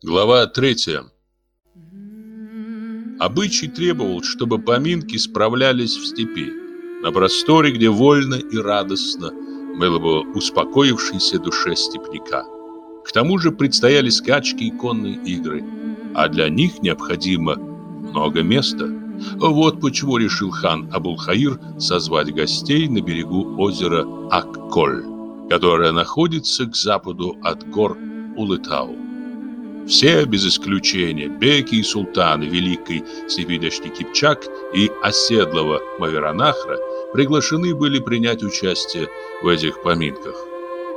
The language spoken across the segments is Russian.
Глава 3. М-м-м. Обычай требовал, чтобы поминки справлялись в степи, на просторе, где вольно и радостно было бы успокоившейся душе степняка. К тому же предстояли скачки и конные игры, а для них необходимо много места. Вот почему решил хан Абулхаир созвать гостей на берегу озера Акколь, которое находится к западу от гор Улытау. Все без исключения, Беки и Султаны великий Сибидашни Кипчак и оседлого Маверанахра, приглашены были принять участие в этих поминках.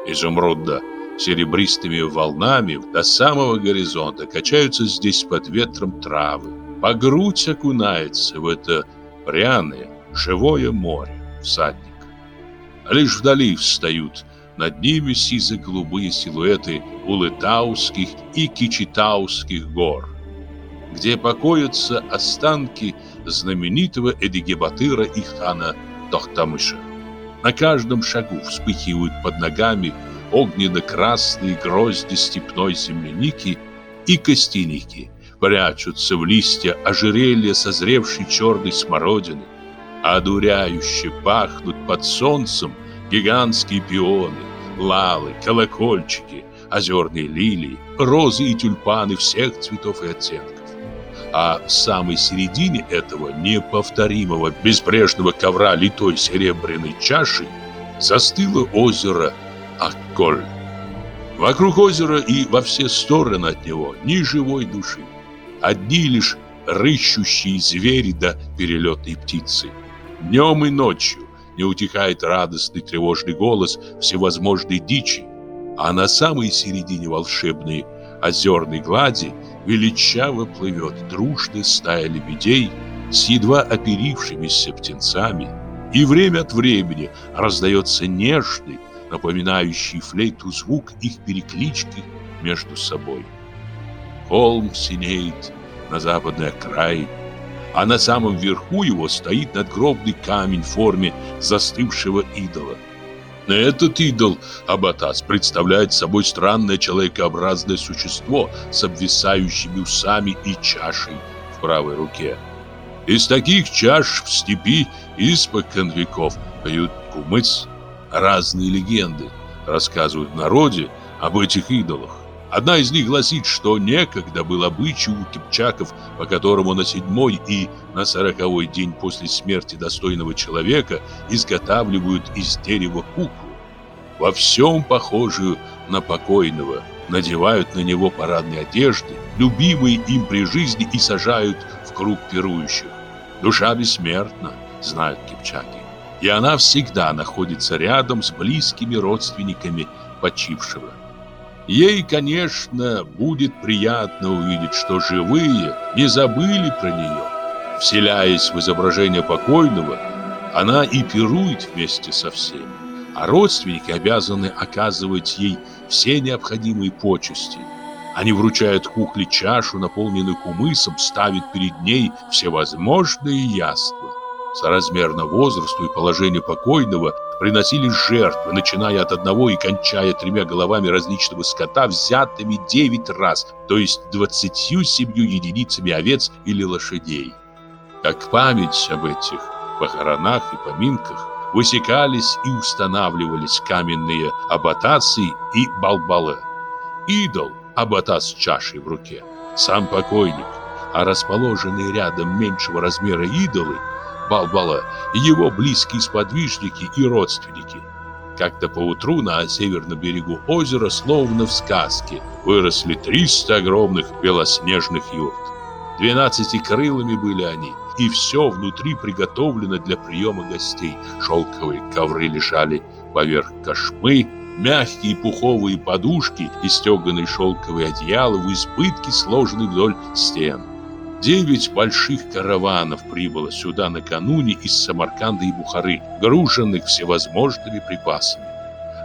Изумрудда серебристыми волнами до самого горизонта качаются здесь под ветром травы. По грудь окунается в это пряное, живое море всадник. Лишь вдали встают над ними сизо-голубые силуэты Улытауских и Кичитауских гор, где покоятся останки знаменитого Эдигебатыра и хана Тохтамыша. На каждом шагу вспыхивают под ногами огненно-красные грозди степной земляники и костяники, прячутся в листья ожерелья созревшей черной смородины, а одуряюще пахнут под солнцем гигантские пионы, Лалы, колокольчики, озерные лилии, розы и тюльпаны всех цветов и оттенков. А в самой середине этого неповторимого безбрежного ковра литой серебряной чаши застыло озеро Акколь. Вокруг озера и во все стороны от него ни живой души. Одни лишь рыщущие звери да перелетные птицы. Днем и ночью, не утихает радостный тревожный голос всевозможной дичи, а на самой середине волшебной озерной глади величаво плывет дружная стая лебедей с едва оперившимися птенцами, и время от времени раздается нежный, напоминающий флейту звук их переклички между собой. Холм синеет на западной окраине, а на самом верху его стоит надгробный камень в форме застывшего идола. Этот идол Абатас представляет собой странное человекообразное существо с обвисающими усами и чашей в правой руке. Из таких чаш в степи испокон веков поют кумыс. Разные легенды рассказывают в народе об этих идолах. Одна из них гласит, что некогда был обычай у кипчаков, по которому на седьмой и на сороковой день после смерти достойного человека изготавливают из дерева куклу. Во всем похожую на покойного, надевают на него парадные одежды, любимые им при жизни и сажают в круг пирующих. Душа бессмертна, знают кипчаки, и она всегда находится рядом с близкими родственниками почившего. Ей, конечно, будет приятно увидеть, что живые не забыли про нее. Вселяясь в изображение покойного, она и пирует вместе со всеми, а родственники обязаны оказывать ей все необходимые почести. Они вручают кухле чашу, наполненную кумысом, ставят перед ней всевозможные яства. Соразмерно возрасту и положению покойного приносились жертвы, начиная от одного и кончая тремя головами различного скота, взятыми 9 раз, то есть 27 единицами овец или лошадей. Как память об этих похоронах и поминках высекались и устанавливались каменные абатации и балбалы. Идол абата с чашей в руке, сам покойник, а расположенные рядом меньшего размера идолы – Балбала и его близкие сподвижники и родственники. Как-то поутру на северном берегу озера, словно в сказке, выросли 300 огромных белоснежных юрт. Двенадцати крылами были они, и все внутри приготовлено для приема гостей. Шелковые ковры лежали поверх кошмы, мягкие пуховые подушки и стеганые шелковые одеяла в избытке сложены вдоль стен. Девять больших караванов прибыло сюда накануне из Самарканда и Бухары, груженных всевозможными припасами.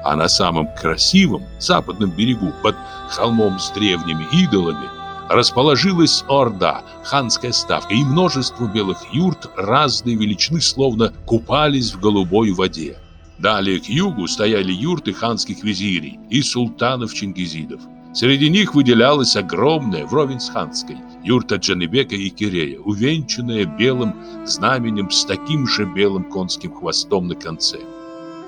А на самом красивом западном берегу, под холмом с древними идолами, расположилась орда, ханская ставка и множество белых юрт разной величины словно купались в голубой воде. Далее к югу стояли юрты ханских визирей и султанов-чингизидов. Среди них выделялась огромная, вровень с ханской, Юрта Джанибека и Кирея, увенчанная белым знаменем с таким же белым конским хвостом на конце.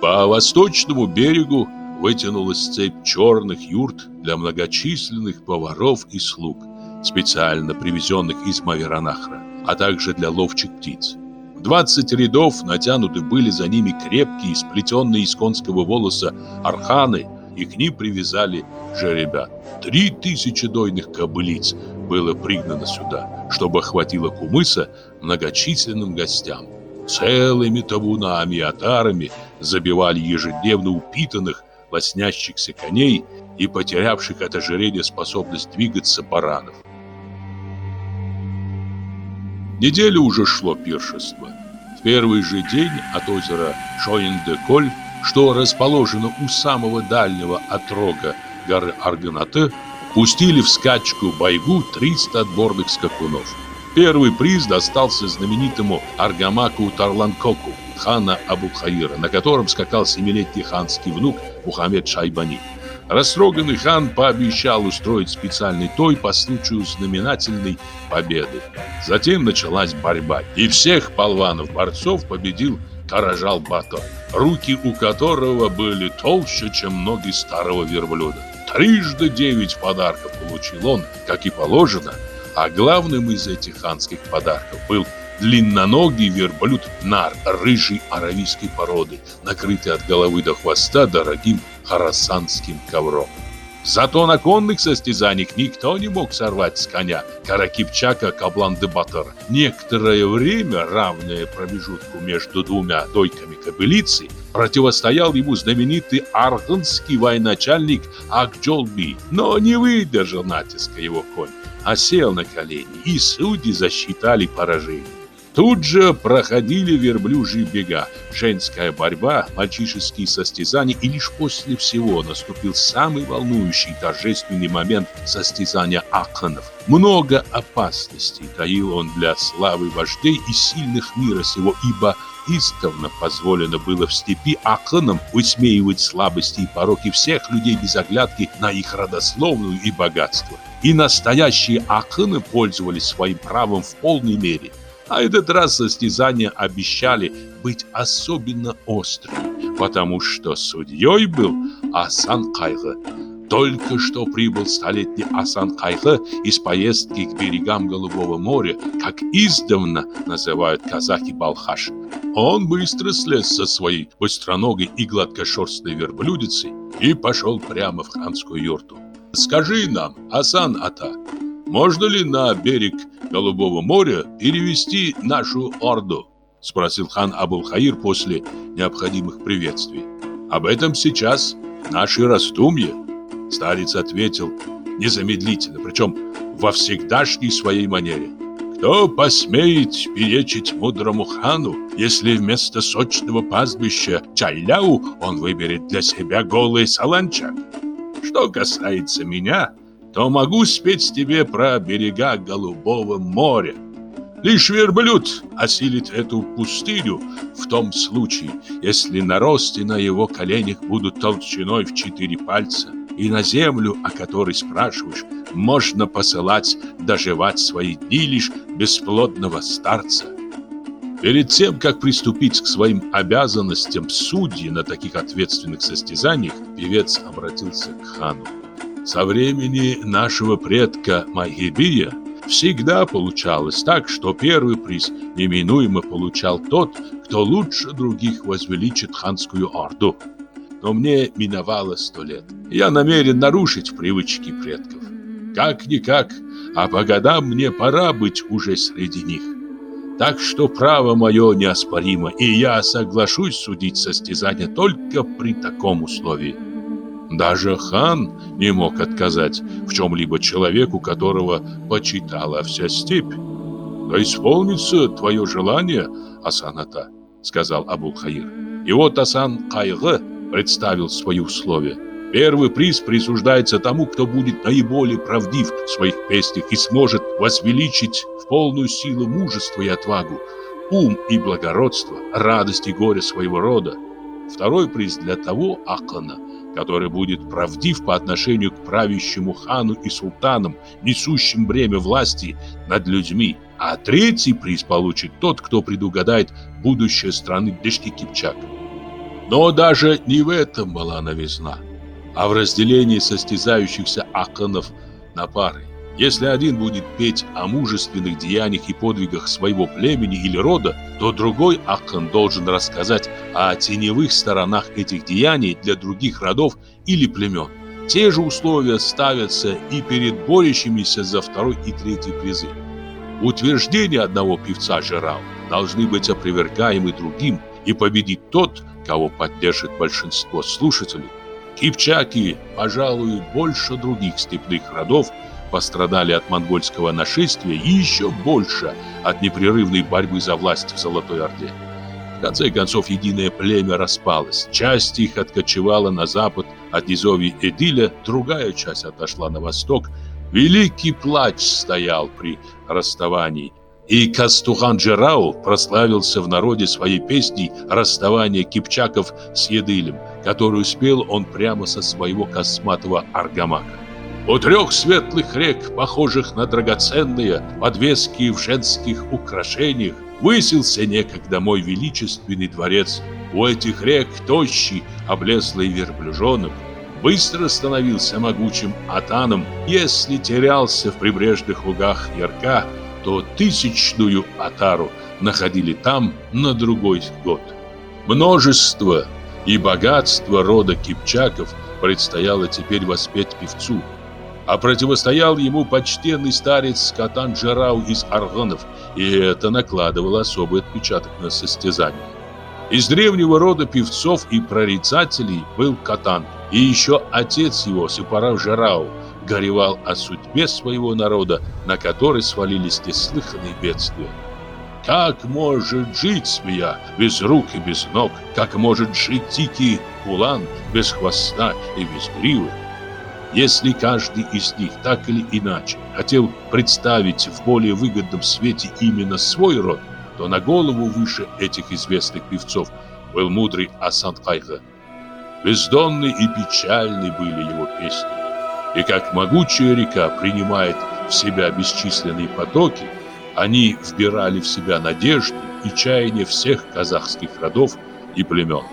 По восточному берегу вытянулась цепь черных юрт для многочисленных поваров и слуг, специально привезенных из Маверанахра, а также для ловчих птиц. В 20 рядов натянуты были за ними крепкие, сплетенные из конского волоса арханы, и к ним привязали жеребят. Три тысячи дойных кобылиц, было пригнано сюда, чтобы охватило кумыса многочисленным гостям. Целыми табунами и отарами забивали ежедневно упитанных, лоснящихся коней и потерявших от ожирения способность двигаться баранов. Неделю уже шло пиршество. В первый же день от озера Шоин-де-Коль, что расположено у самого дальнего отрога горы Арганате, пустили в скачку байгу 300 отборных скакунов. Первый приз достался знаменитому аргамаку Тарланкоку, хана Абулхаира, на котором скакал семилетний ханский внук Мухаммед Шайбани. Растроганный хан пообещал устроить специальный той по случаю знаменательной победы. Затем началась борьба, и всех полванов-борцов победил Каражал Бато, руки у которого были толще, чем ноги старого верблюда трижды девять подарков получил он, как и положено, а главным из этих ханских подарков был длинноногий верблюд нар рыжей аравийской породы, накрытый от головы до хвоста дорогим харасанским ковром. Зато на конных состязаниях никто не мог сорвать с коня Каракипчака Каблан-де-Батора. Некоторое время, равное промежутку между двумя дойками кобылицы, противостоял ему знаменитый арганский военачальник Акджолби, но не выдержал натиска его конь, а сел на колени, и судьи засчитали поражение. Тут же проходили верблюжьи бега, женская борьба, мальчишеские состязания, и лишь после всего наступил самый волнующий торжественный момент состязания аконов. Много опасностей таил он для славы вождей и сильных мира сего, ибо истовно позволено было в степи аконам высмеивать слабости и пороки всех людей без оглядки на их родословную и богатство. И настоящие аконы пользовались своим правом в полной мере – а этот раз состязания обещали быть особенно острыми, потому что судьей был Асан Кайга. Только что прибыл столетний Асан Кайга из поездки к берегам Голубого моря, как издавна называют казахи Балхаш. Он быстро слез со своей быстроногой и гладкошерстной верблюдицей и пошел прямо в ханскую юрту. «Скажи нам, Асан Ата, можно ли на берег Голубого моря перевести нашу орду?» – спросил хан Абулхаир после необходимых приветствий. «Об этом сейчас наши раздумья», – старец ответил незамедлительно, причем во всегдашней своей манере. «Кто посмеет перечить мудрому хану, если вместо сочного пастбища Чайляу он выберет для себя голый саланчак? Что касается меня – то могу спеть тебе про берега Голубого моря. Лишь верблюд осилит эту пустыню в том случае, если наросты на его коленях будут толщиной в четыре пальца, и на землю, о которой спрашиваешь, можно посылать доживать свои дни лишь бесплодного старца. Перед тем, как приступить к своим обязанностям судьи на таких ответственных состязаниях, певец обратился к хану. Со времени нашего предка Магибия всегда получалось так, что первый приз неминуемо получал тот, кто лучше других возвеличит ханскую орду. Но мне миновало сто лет. Я намерен нарушить привычки предков. Как-никак, а по годам мне пора быть уже среди них. Так что право мое неоспоримо, и я соглашусь судить состязание только при таком условии. Даже хан не мог отказать в чем-либо человеку, которого почитала вся степь. «Да исполнится твое желание, Асаната», — сказал Абул-Хаир. И вот Асан Кайга представил свои условия. Первый приз присуждается тому, кто будет наиболее правдив в своих песнях и сможет возвеличить в полную силу мужество и отвагу, ум и благородство, радость и горе своего рода. Второй приз для того Акана, который будет правдив по отношению к правящему хану и султанам, несущим бремя власти над людьми. А третий приз получит тот, кто предугадает будущее страны Дышки Кипчак. Но даже не в этом была новизна, а в разделении состязающихся аханов на пары. Если один будет петь о мужественных деяниях и подвигах своего племени или рода, то другой Ахан должен рассказать о теневых сторонах этих деяний для других родов или племен. Те же условия ставятся и перед борющимися за второй и третий призы. Утверждения одного певца жерал должны быть опровергаемы другим и победит тот, кого поддержит большинство слушателей. Кипчаки, пожалуй, больше других степных родов – пострадали от монгольского нашествия и еще больше от непрерывной борьбы за власть в Золотой Орде. В конце концов, единое племя распалось. Часть их откочевала на запад от низовий Эдиля, другая часть отошла на восток. Великий плач стоял при расставании. И Кастухан Джерау прославился в народе своей песней «Расставание кипчаков с Едылем», которую спел он прямо со своего косматого аргамака. У трех светлых рек, похожих на драгоценные подвески в женских украшениях, высился некогда мой величественный дворец. У этих рек тощий, облезлый верблюжонок, быстро становился могучим атаном. Если терялся в прибрежных лугах ярка, то тысячную атару находили там на другой год. Множество и богатство рода кипчаков предстояло теперь воспеть певцу – а противостоял ему почтенный старец Катан Джарау из Аргонов, и это накладывало особый отпечаток на состязание. Из древнего рода певцов и прорицателей был Катан, и еще отец его, Сепарав Жарау, горевал о судьбе своего народа, на который свалились неслыханные бедствия. Как может жить змея без рук и без ног? Как может жить дикий кулан без хвоста и без гривы? Если каждый из них так или иначе хотел представить в более выгодном свете именно свой род, то на голову выше этих известных певцов был мудрый Асан Кайха. Бездонны и печальны были его песни. И как могучая река принимает в себя бесчисленные потоки, они вбирали в себя надежды и чаяния всех казахских родов и племен.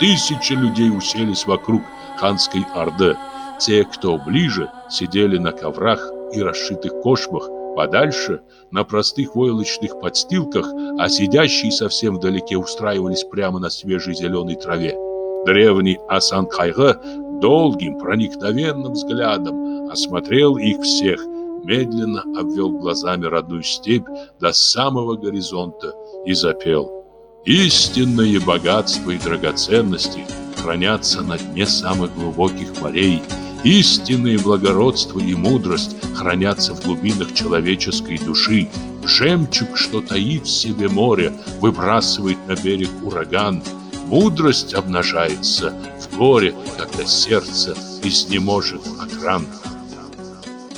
Тысячи людей уселись вокруг ханской Орды – те, кто ближе, сидели на коврах и расшитых кошмах, подальше на простых войлочных подстилках, а сидящие совсем вдалеке устраивались прямо на свежей зеленой траве. Древний Асан Хайга долгим проникновенным взглядом осмотрел их всех, медленно обвел глазами родную степь до самого горизонта и запел «Истинные богатства и драгоценности хранятся на дне самых глубоких морей» Истинные благородство и мудрость хранятся в глубинах человеческой души. Жемчуг, что таит в себе море, выбрасывает на берег ураган. Мудрость обнажается в горе, когда сердце изнеможет от ран.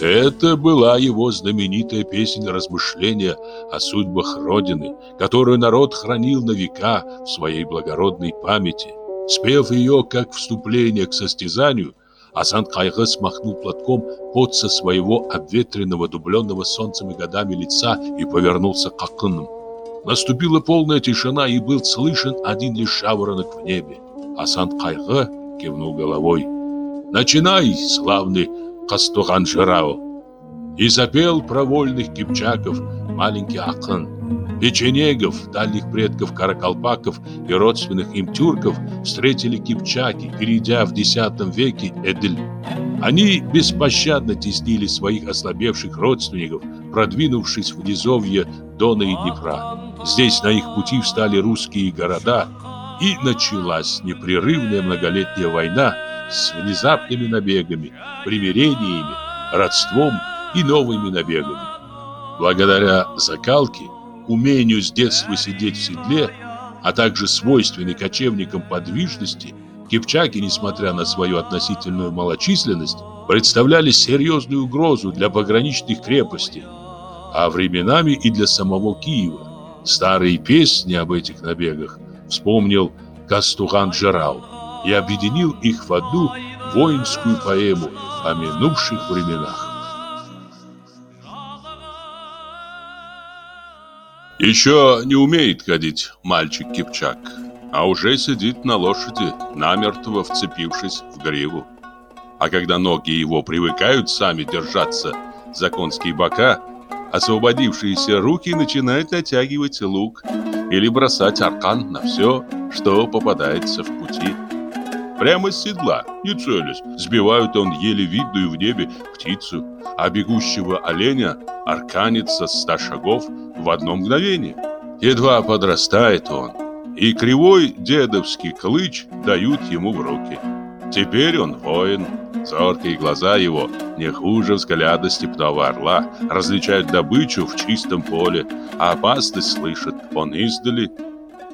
Это была его знаменитая песня размышления о судьбах Родины, которую народ хранил на века в своей благородной памяти. Спев ее как вступление к состязанию, Азан Кайгы смахнул платком пот со своего обветренного, дубленного солнцем и годами лица и повернулся к окну. Наступила полная тишина, и был слышен один лишь шаворонок в небе. Асан Кайгы кивнул головой. «Начинай, славный Кастухан Жирао!» И запел про вольных кипчаков маленький Акын и ченегов, дальних предков каракалпаков и родственных им тюрков встретили кипчаки, перейдя в X веке Эдель. Они беспощадно теснили своих ослабевших родственников, продвинувшись в низовье Дона и Днепра. Здесь на их пути встали русские города, и началась непрерывная многолетняя война с внезапными набегами, примирениями, родством и новыми набегами. Благодаря закалке умению с детства сидеть в седле, а также свойственной кочевникам подвижности, кипчаки, несмотря на свою относительную малочисленность, представляли серьезную угрозу для пограничных крепостей, а временами и для самого Киева. Старые песни об этих набегах вспомнил Кастухан Джарау и объединил их в одну воинскую поэму о минувших временах. Еще не умеет ходить мальчик Кипчак, а уже сидит на лошади, намертво вцепившись в гриву. А когда ноги его привыкают сами держаться за конские бока, освободившиеся руки начинают натягивать лук или бросать аркан на все, что попадается в пути прямо с седла, не целясь, сбивает он еле видную в небе птицу, а бегущего оленя арканится ста шагов в одно мгновение. Едва подрастает он, и кривой дедовский клыч дают ему в руки. Теперь он воин. Зоркие глаза его, не хуже взгляда степного орла, различают добычу в чистом поле, а опасность слышит он издали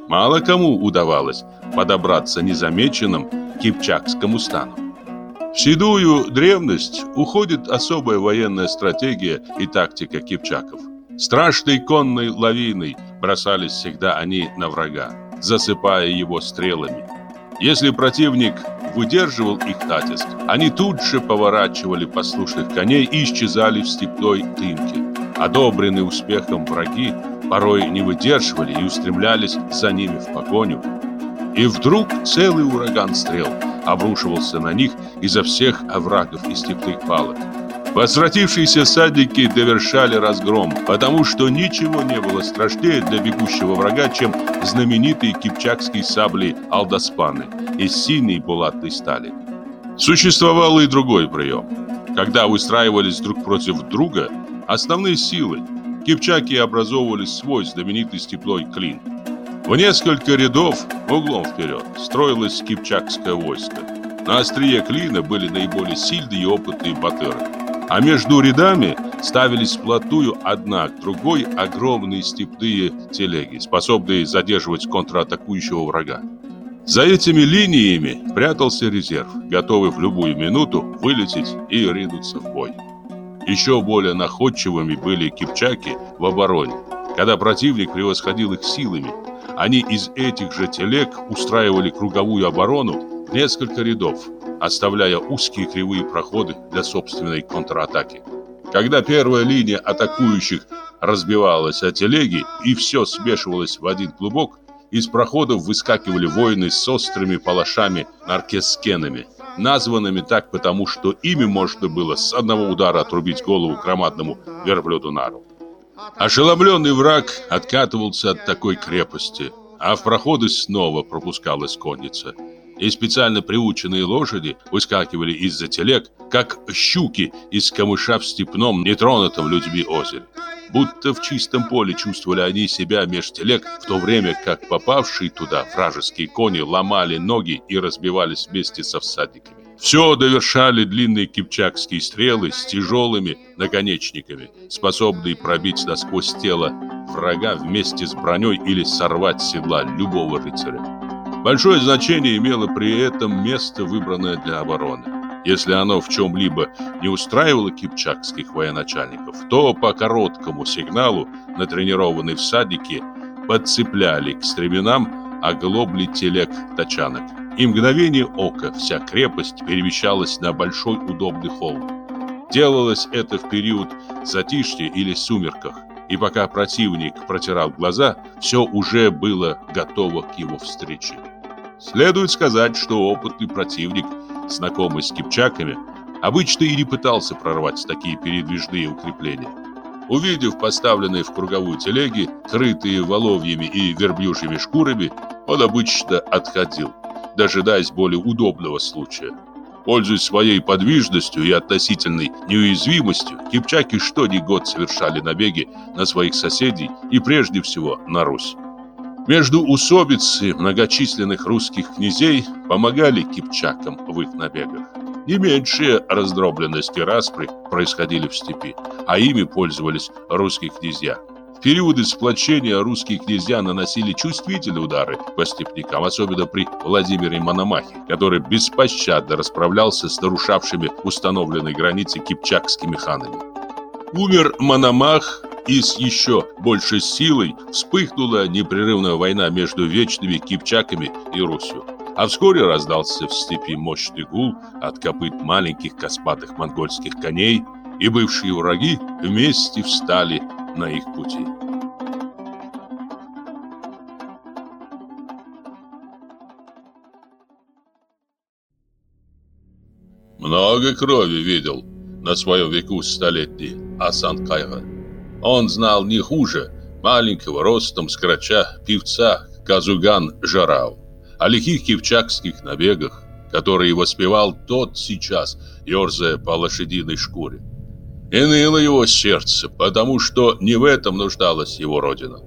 Мало кому удавалось подобраться незамеченным к Кипчакскому стану. В седую древность уходит особая военная стратегия и тактика кипчаков. Страшной конной лавиной бросались всегда они на врага, засыпая его стрелами. Если противник выдерживал их натиск, они тут же поворачивали послушных коней и исчезали в степной дымке. Одобренные успехом враги порой не выдерживали и устремлялись за ними в погоню. И вдруг целый ураган стрел обрушивался на них изо всех оврагов и степных палок. Возвратившиеся садики довершали разгром, потому что ничего не было страшнее для бегущего врага, чем знаменитые кипчакские сабли алдоспаны и синей булатной стали. Существовал и другой прием. Когда выстраивались друг против друга, основные силы, Кипчаки образовывали свой знаменитый степной клин. В несколько рядов, углом вперед, строилось кипчакское войско. На острие клина были наиболее сильные и опытные батыры. А между рядами ставились вплотную одна к другой огромные степные телеги, способные задерживать контратакующего врага. За этими линиями прятался резерв, готовый в любую минуту вылететь и ринуться в бой. Еще более находчивыми были кипчаки в обороне. Когда противник превосходил их силами, они из этих же телег устраивали круговую оборону в несколько рядов, оставляя узкие кривые проходы для собственной контратаки. Когда первая линия атакующих разбивалась от телеги и все смешивалось в один клубок, из проходов выскакивали воины с острыми палашами наркескенами – названными так потому, что ими можно было с одного удара отрубить голову громадному верблюду Нару. Ошеломленный враг откатывался от такой крепости, а в проходы снова пропускалась конница – и специально приученные лошади выскакивали из-за телег, как щуки из камыша в степном, нетронутом людьми озере. Будто в чистом поле чувствовали они себя меж телег, в то время как попавшие туда вражеские кони ломали ноги и разбивались вместе со всадниками. Все довершали длинные кипчакские стрелы с тяжелыми наконечниками, способные пробить насквозь тело врага вместе с броней или сорвать седла любого рыцаря. Большое значение имело при этом место, выбранное для обороны. Если оно в чем-либо не устраивало кипчакских военачальников, то по короткому сигналу, натренированные всадники, подцепляли к стременам оглобли телег тачанок. И мгновение ока вся крепость перемещалась на большой удобный холм. Делалось это в период затишья или сумерках, и пока противник протирал глаза, все уже было готово к его встрече. Следует сказать, что опытный противник, знакомый с кипчаками, обычно и не пытался прорвать такие передвижные укрепления. Увидев поставленные в круговую телеги, крытые воловьями и верблюжьими шкурами, он обычно отходил, дожидаясь более удобного случая. Пользуясь своей подвижностью и относительной неуязвимостью, кипчаки что ни год совершали набеги на своих соседей и прежде всего на Русь. Между усобицы многочисленных русских князей помогали кипчакам в их набегах. Не меньшие раздробленности распри происходили в степи, а ими пользовались русские князья. В периоды сплочения русские князья наносили чувствительные удары по степнякам, особенно при Владимире Мономахе, который беспощадно расправлялся с нарушавшими установленные границы кипчакскими ханами. Умер Мономах и с еще большей силой вспыхнула непрерывная война между вечными кипчаками и Русью. А вскоре раздался в степи мощный гул от копыт маленьких коспатых монгольских коней, и бывшие враги вместе встали на их пути. Много крови видел на своем веку столетний Асан Кайга. Он знал не хуже маленького ростом скрача певца Казуган Жарау о лихих кивчакских набегах, которые воспевал тот сейчас, ерзая по лошадиной шкуре. И ныло его сердце, потому что не в этом нуждалась его родина.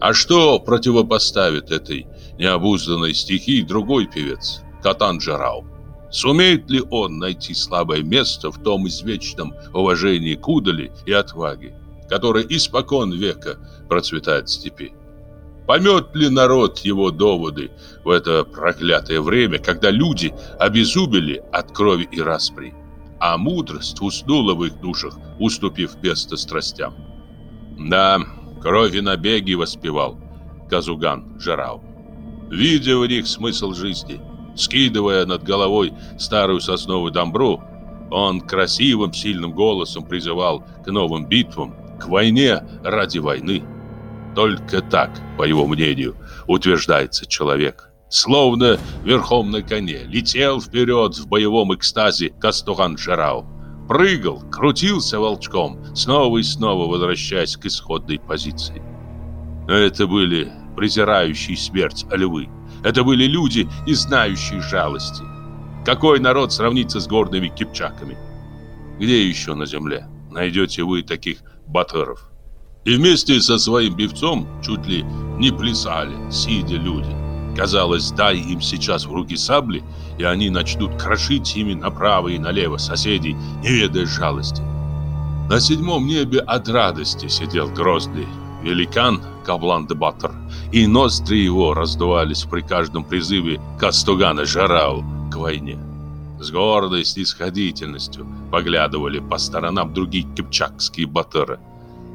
А что противопоставит этой необузданной стихии другой певец, Катан Жарау? Сумеет ли он найти слабое место в том извечном уважении к удали и отваге, который испокон века процветает в степи. Поймет ли народ его доводы в это проклятое время, когда люди обезубили от крови и распри, а мудрость уснула в их душах, уступив место страстям? Да, крови набеги воспевал Казуган Жарау, видя в них смысл жизни. Скидывая над головой старую сосновую домбру, он красивым, сильным голосом призывал к новым битвам, к войне ради войны. Только так, по его мнению, утверждается человек. Словно верхом на коне летел вперед в боевом экстазе Кастуган-Джарау. Прыгал, крутился волчком, снова и снова возвращаясь к исходной позиции. Но это были презирающие смерть львы. Это были люди, не знающие жалости. Какой народ сравнится с горными кипчаками? Где еще на земле найдете вы таких Батыров. И вместе со своим певцом чуть ли не плясали, сидя люди. Казалось, дай им сейчас в руки сабли, и они начнут крошить ими направо и налево соседей, не ведая жалости. На седьмом небе от радости сидел грозный великан Каблан де Баттер, и ноздри его раздувались при каждом призыве Кастугана Жарау к войне с гордой снисходительностью поглядывали по сторонам другие кипчакские батыры.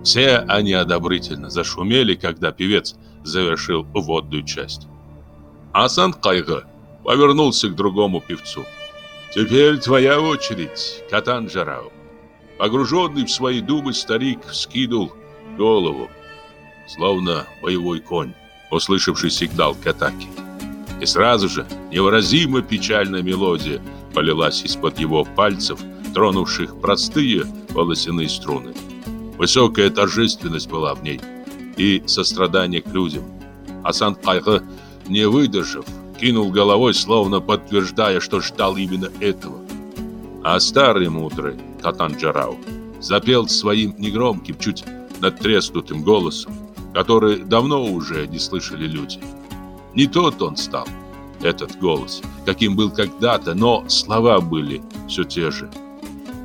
Все они одобрительно зашумели, когда певец завершил водную часть. Асан Кайга повернулся к другому певцу. «Теперь твоя очередь, Катан Джарау». Погруженный в свои думы старик вскинул голову, словно боевой конь, услышавший сигнал к атаке. И сразу же невыразимо печальная мелодия – полилась из-под его пальцев, тронувших простые волосяные струны. Высокая торжественность была в ней и сострадание к людям. Асан Кайха, не выдержав, кинул головой, словно подтверждая, что ждал именно этого. А старый мудрый Татан Джарау запел своим негромким, чуть надтреснутым голосом, который давно уже не слышали люди. Не тот он стал, этот голос, каким был когда-то, но слова были все те же.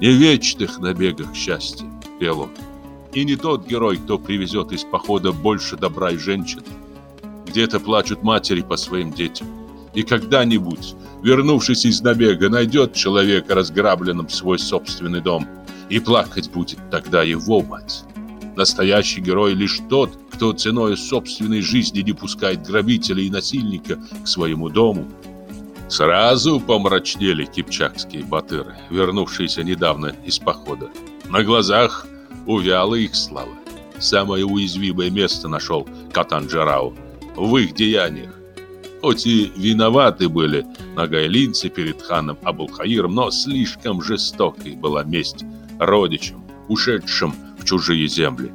«Не вечных набегах счастья», — пел он. И не тот герой, кто привезет из похода больше добра и женщин. Где-то плачут матери по своим детям. И когда-нибудь, вернувшись из набега, найдет человека разграбленным свой собственный дом. И плакать будет тогда его мать. Настоящий герой лишь тот, кто ценой собственной жизни не пускает грабителя и насильника к своему дому. Сразу помрачнели кипчакские батыры, вернувшиеся недавно из похода. На глазах увяла их слава. Самое уязвимое место нашел Катанджарау в их деяниях. Хоть и виноваты были нагайлинцы перед ханом Абулхаиром, но слишком жестокой была месть родичам, ушедшим в чужие земли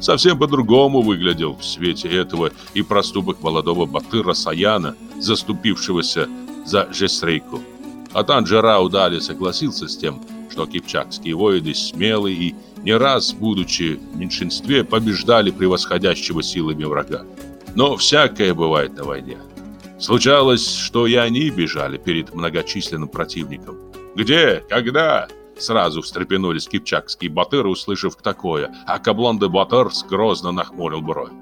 совсем по-другому выглядел в свете этого и проступок молодого батыра Саяна, заступившегося за Жесрейку. А Танжера удали согласился с тем, что кипчакские воины смелые и не раз, будучи в меньшинстве, побеждали превосходящего силами врага. Но всякое бывает на войне. Случалось, что и они бежали перед многочисленным противником. Где? Когда? Сразу встрепенулись кипчакские батыры, услышав такое, а каблон де Батарс грозно нахмурил бровь.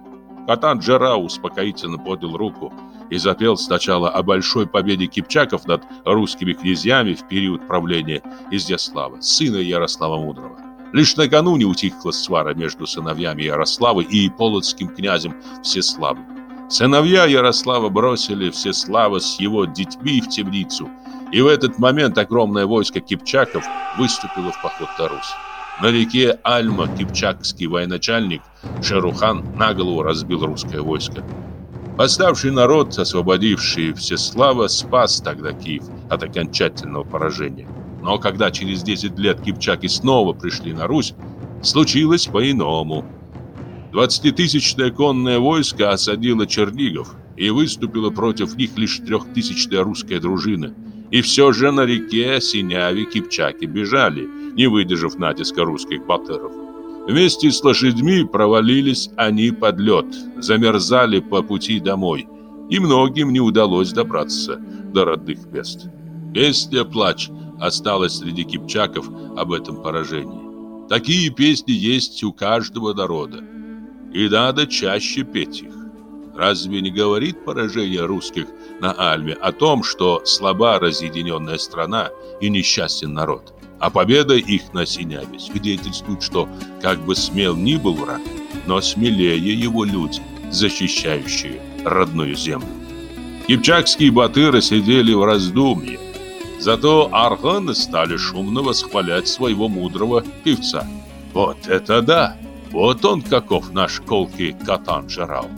Катан Джера успокоительно подал руку и запел сначала о большой победе кипчаков над русскими князьями в период правления Изяслава, сына Ярослава Мудрого. Лишь накануне утихла свара между сыновьями Ярослава и полоцким князем Всеславом. Сыновья Ярослава бросили Всеслава с его детьми в темницу – и в этот момент огромное войско кипчаков выступило в поход Тарус. На реке Альма кипчакский военачальник Шерухан наголову разбил русское войско. Поставший народ, освободивший все Всеслава, спас тогда Киев от окончательного поражения. Но когда через 10 лет кипчаки снова пришли на Русь, случилось по-иному. 20-тысячное конное войско осадило Чернигов, и выступило против них лишь трехтысячная русская дружина – и все же на реке Синяви кипчаки бежали, не выдержав натиска русских батыров. Вместе с лошадьми провалились они под лед, замерзали по пути домой, и многим не удалось добраться до родных мест. Песня «Плач» осталась среди кипчаков об этом поражении. Такие песни есть у каждого народа, и надо чаще петь их. Разве не говорит поражение русских – на Альме о том, что слаба разъединенная страна и несчастен народ, а победа их на Синяве свидетельствует, что, как бы смел ни был враг, но смелее его люди, защищающие родную землю. Кипчакские батыры сидели в раздумье, зато арханы стали шумно восхвалять своего мудрого певца. Вот это да! Вот он каков наш колкий Катан Жарау!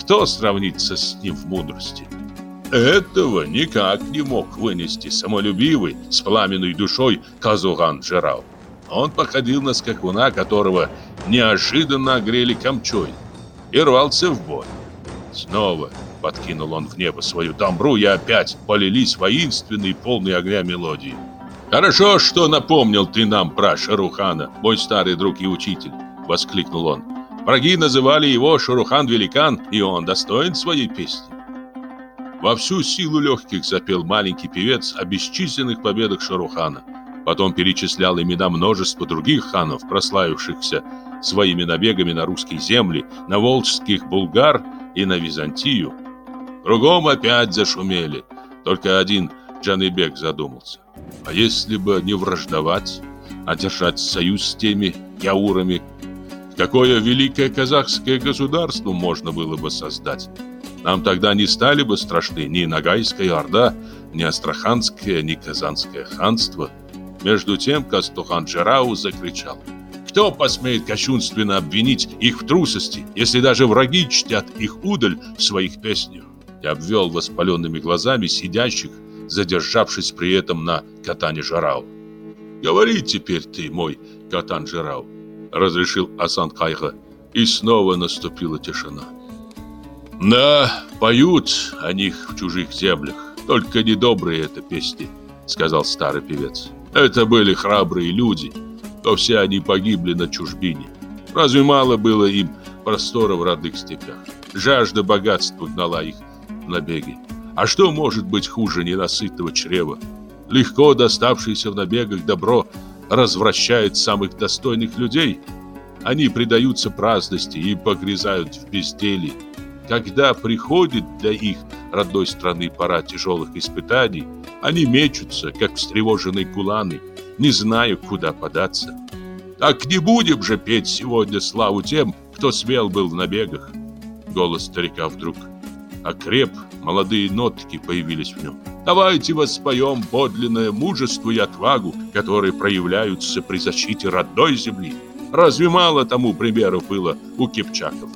Кто сравнится с ним в мудрости? Этого никак не мог вынести самолюбивый с пламенной душой Казуган Джерал. Он походил на скакуна, которого неожиданно огрели камчой, и рвался в бой. Снова подкинул он в небо свою тамбру, и опять полились воинственные, полные огня мелодии. «Хорошо, что напомнил ты нам про Шарухана, мой старый друг и учитель», — воскликнул он. Враги называли его Шарухан-великан, и он достоин своей песни. Во всю силу легких запел маленький певец о бесчисленных победах Шарухана. Потом перечислял имена множества других ханов, прославившихся своими набегами на русские земли, на волжских булгар и на Византию. Кругом опять зашумели. Только один Джаныбек задумался. А если бы не враждовать, а держать союз с теми яурами, какое великое казахское государство можно было бы создать? Нам тогда не стали бы страшны ни Ногайская Орда, ни Астраханское, ни Казанское ханство. Между тем Кастухан Джарау закричал. Кто посмеет кощунственно обвинить их в трусости, если даже враги чтят их удаль в своих песнях? И обвел воспаленными глазами сидящих, задержавшись при этом на Катане Жарау. «Говори теперь ты, мой Катан Жарау», — разрешил Асан Кайха. И снова наступила тишина. Да, поют о них в чужих землях. Только недобрые это песни, сказал старый певец. Это были храбрые люди, но все они погибли на чужбине. Разве мало было им простора в родных степях? Жажда богатства гнала их на беги. А что может быть хуже ненасытного чрева? Легко доставшееся в набегах добро развращает самых достойных людей. Они предаются праздности и погрязают в безделии. Когда приходит для их родной страны пора тяжелых испытаний, они мечутся, как встревоженные куланы, не зная, куда податься. Так не будем же петь сегодня славу тем, кто смел был в набегах. Голос старика вдруг окреп, молодые нотки появились в нем. Давайте воспоем подлинное мужество и отвагу, которые проявляются при защите родной земли. Разве мало тому примеров было у кипчаков?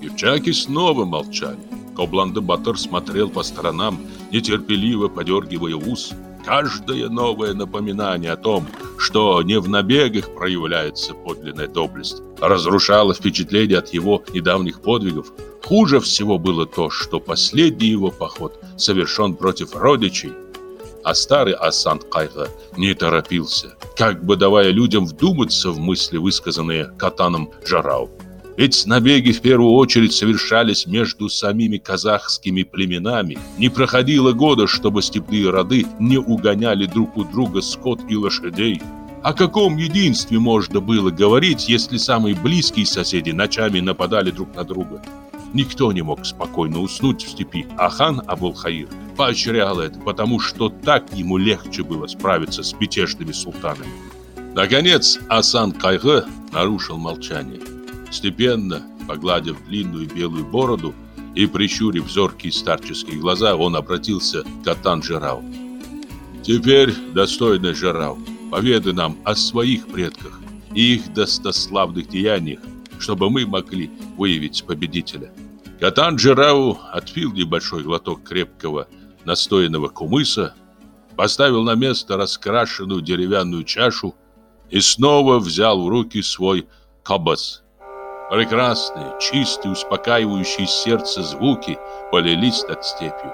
Девчаки снова молчали. Кобланды Батыр смотрел по сторонам, нетерпеливо подергивая ус. Каждое новое напоминание о том, что не в набегах проявляется подлинная доблесть, разрушало впечатление от его недавних подвигов. Хуже всего было то, что последний его поход совершен против родичей, а старый Асан Кайха не торопился, как бы давая людям вдуматься в мысли, высказанные Катаном Жарау. Эти набеги в первую очередь совершались между самими казахскими племенами. Не проходило года, чтобы степные роды не угоняли друг у друга скот и лошадей. О каком единстве можно было говорить, если самые близкие соседи ночами нападали друг на друга? Никто не мог спокойно уснуть в степи, а хан Абулхаир поощрял это, потому что так ему легче было справиться с мятежными султанами. Наконец, Асан Кайгы нарушил молчание. Степенно, погладив длинную белую бороду и прищурив зоркие старческие глаза, он обратился к Атан-Жерау. «Теперь, достойный Жерау, поведай нам о своих предках и их достославных деяниях, чтобы мы могли выявить победителя». Катан-Жерау отпил небольшой глоток крепкого настоянного кумыса, поставил на место раскрашенную деревянную чашу и снова взял в руки свой кабас – Прекрасные, чистые, успокаивающие сердце звуки полились над степью.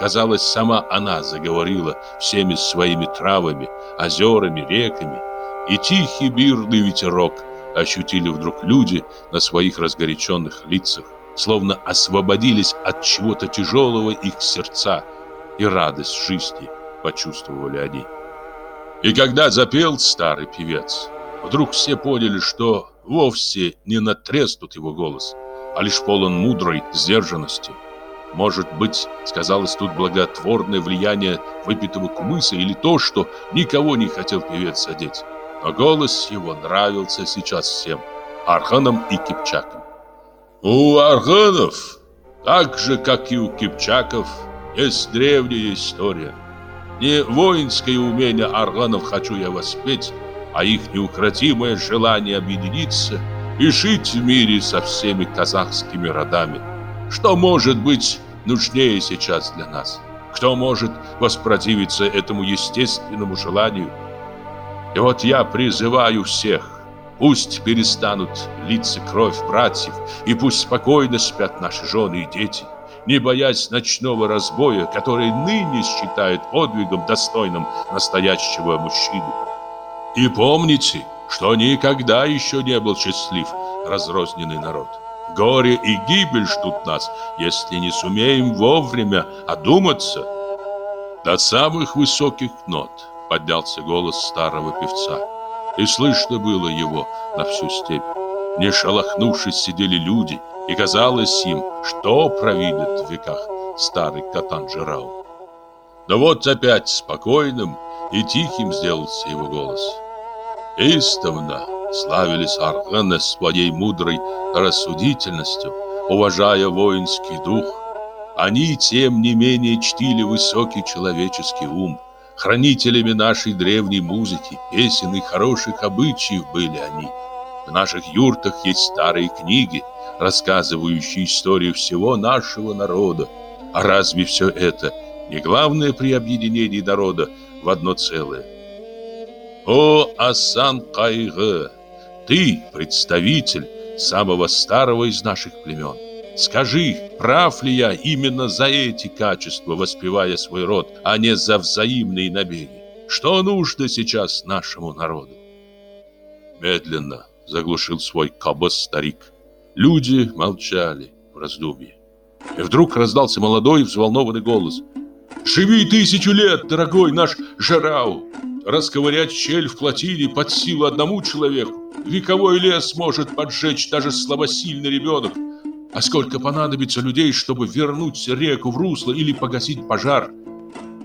Казалось, сама она заговорила всеми своими травами, озерами, реками. И тихий мирный ветерок ощутили вдруг люди на своих разгоряченных лицах, словно освободились от чего-то тяжелого их сердца, и радость жизни почувствовали они. И когда запел старый певец, вдруг все поняли, что вовсе не натреснут его голос, а лишь полон мудрой сдержанности. Может быть, сказалось тут благотворное влияние выпитого кумыса или то, что никого не хотел певец одеть. Но голос его нравился сейчас всем – Арханам и Кипчакам. У Арханов, так же, как и у Кипчаков, есть древняя история. Не воинское умение Арханов хочу я воспеть, а их неукротимое желание объединиться и жить в мире со всеми казахскими родами. Что может быть нужнее сейчас для нас? Кто может воспротивиться этому естественному желанию? И вот я призываю всех, пусть перестанут литься кровь братьев, и пусть спокойно спят наши жены и дети, не боясь ночного разбоя, который ныне считают подвигом достойным настоящего мужчины. И помните, что никогда еще не был счастлив разрозненный народ. Горе и гибель ждут нас, если не сумеем вовремя одуматься. До самых высоких нот поднялся голос старого певца. И слышно было его на всю степь. Не шелохнувшись сидели люди, и казалось им, что провидит в веках старый катан Жирау. Но вот опять спокойным и тихим сделался его голос издавна славились Арганы своей мудрой рассудительностью, уважая воинский дух. Они, тем не менее, чтили высокий человеческий ум. Хранителями нашей древней музыки, песен и хороших обычаев были они. В наших юртах есть старые книги, рассказывающие историю всего нашего народа. А разве все это не главное при объединении народа в одно целое? О, Асан Кайгы, ты представитель самого старого из наших племен. Скажи, прав ли я именно за эти качества, воспевая свой род, а не за взаимные набеги? Что нужно сейчас нашему народу? Медленно заглушил свой кабас старик. Люди молчали в раздумье. И вдруг раздался молодой взволнованный голос. «Живи тысячу лет, дорогой наш Жарау!» Расковырять щель в плотине под силу одному человеку. Вековой лес может поджечь даже слабосильный ребенок. А сколько понадобится людей, чтобы вернуть реку в русло или погасить пожар?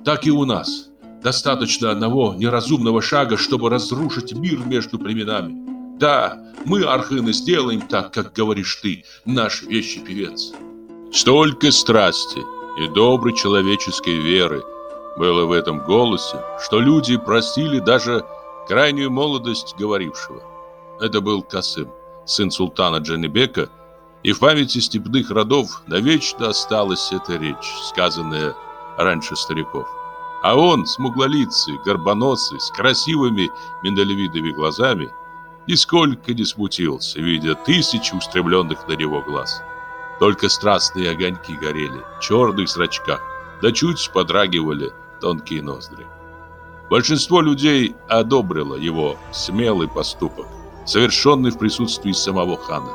Так и у нас. Достаточно одного неразумного шага, чтобы разрушить мир между племенами. Да, мы, Архины, сделаем так, как говоришь ты, наш вещий певец. Столько страсти и доброй человеческой веры – было в этом голосе, что люди просили даже крайнюю молодость говорившего. Это был Касым, сын султана Джанибека, и в памяти степных родов навечно осталась эта речь, сказанная раньше стариков. А он, смуглолицый, горбоносый, с красивыми миндалевидными глазами, нисколько не смутился, видя тысячи устремленных на него глаз. Только страстные огоньки горели в черных зрачках, да чуть подрагивали тонкие ноздри. Большинство людей одобрило его смелый поступок, совершенный в присутствии самого хана.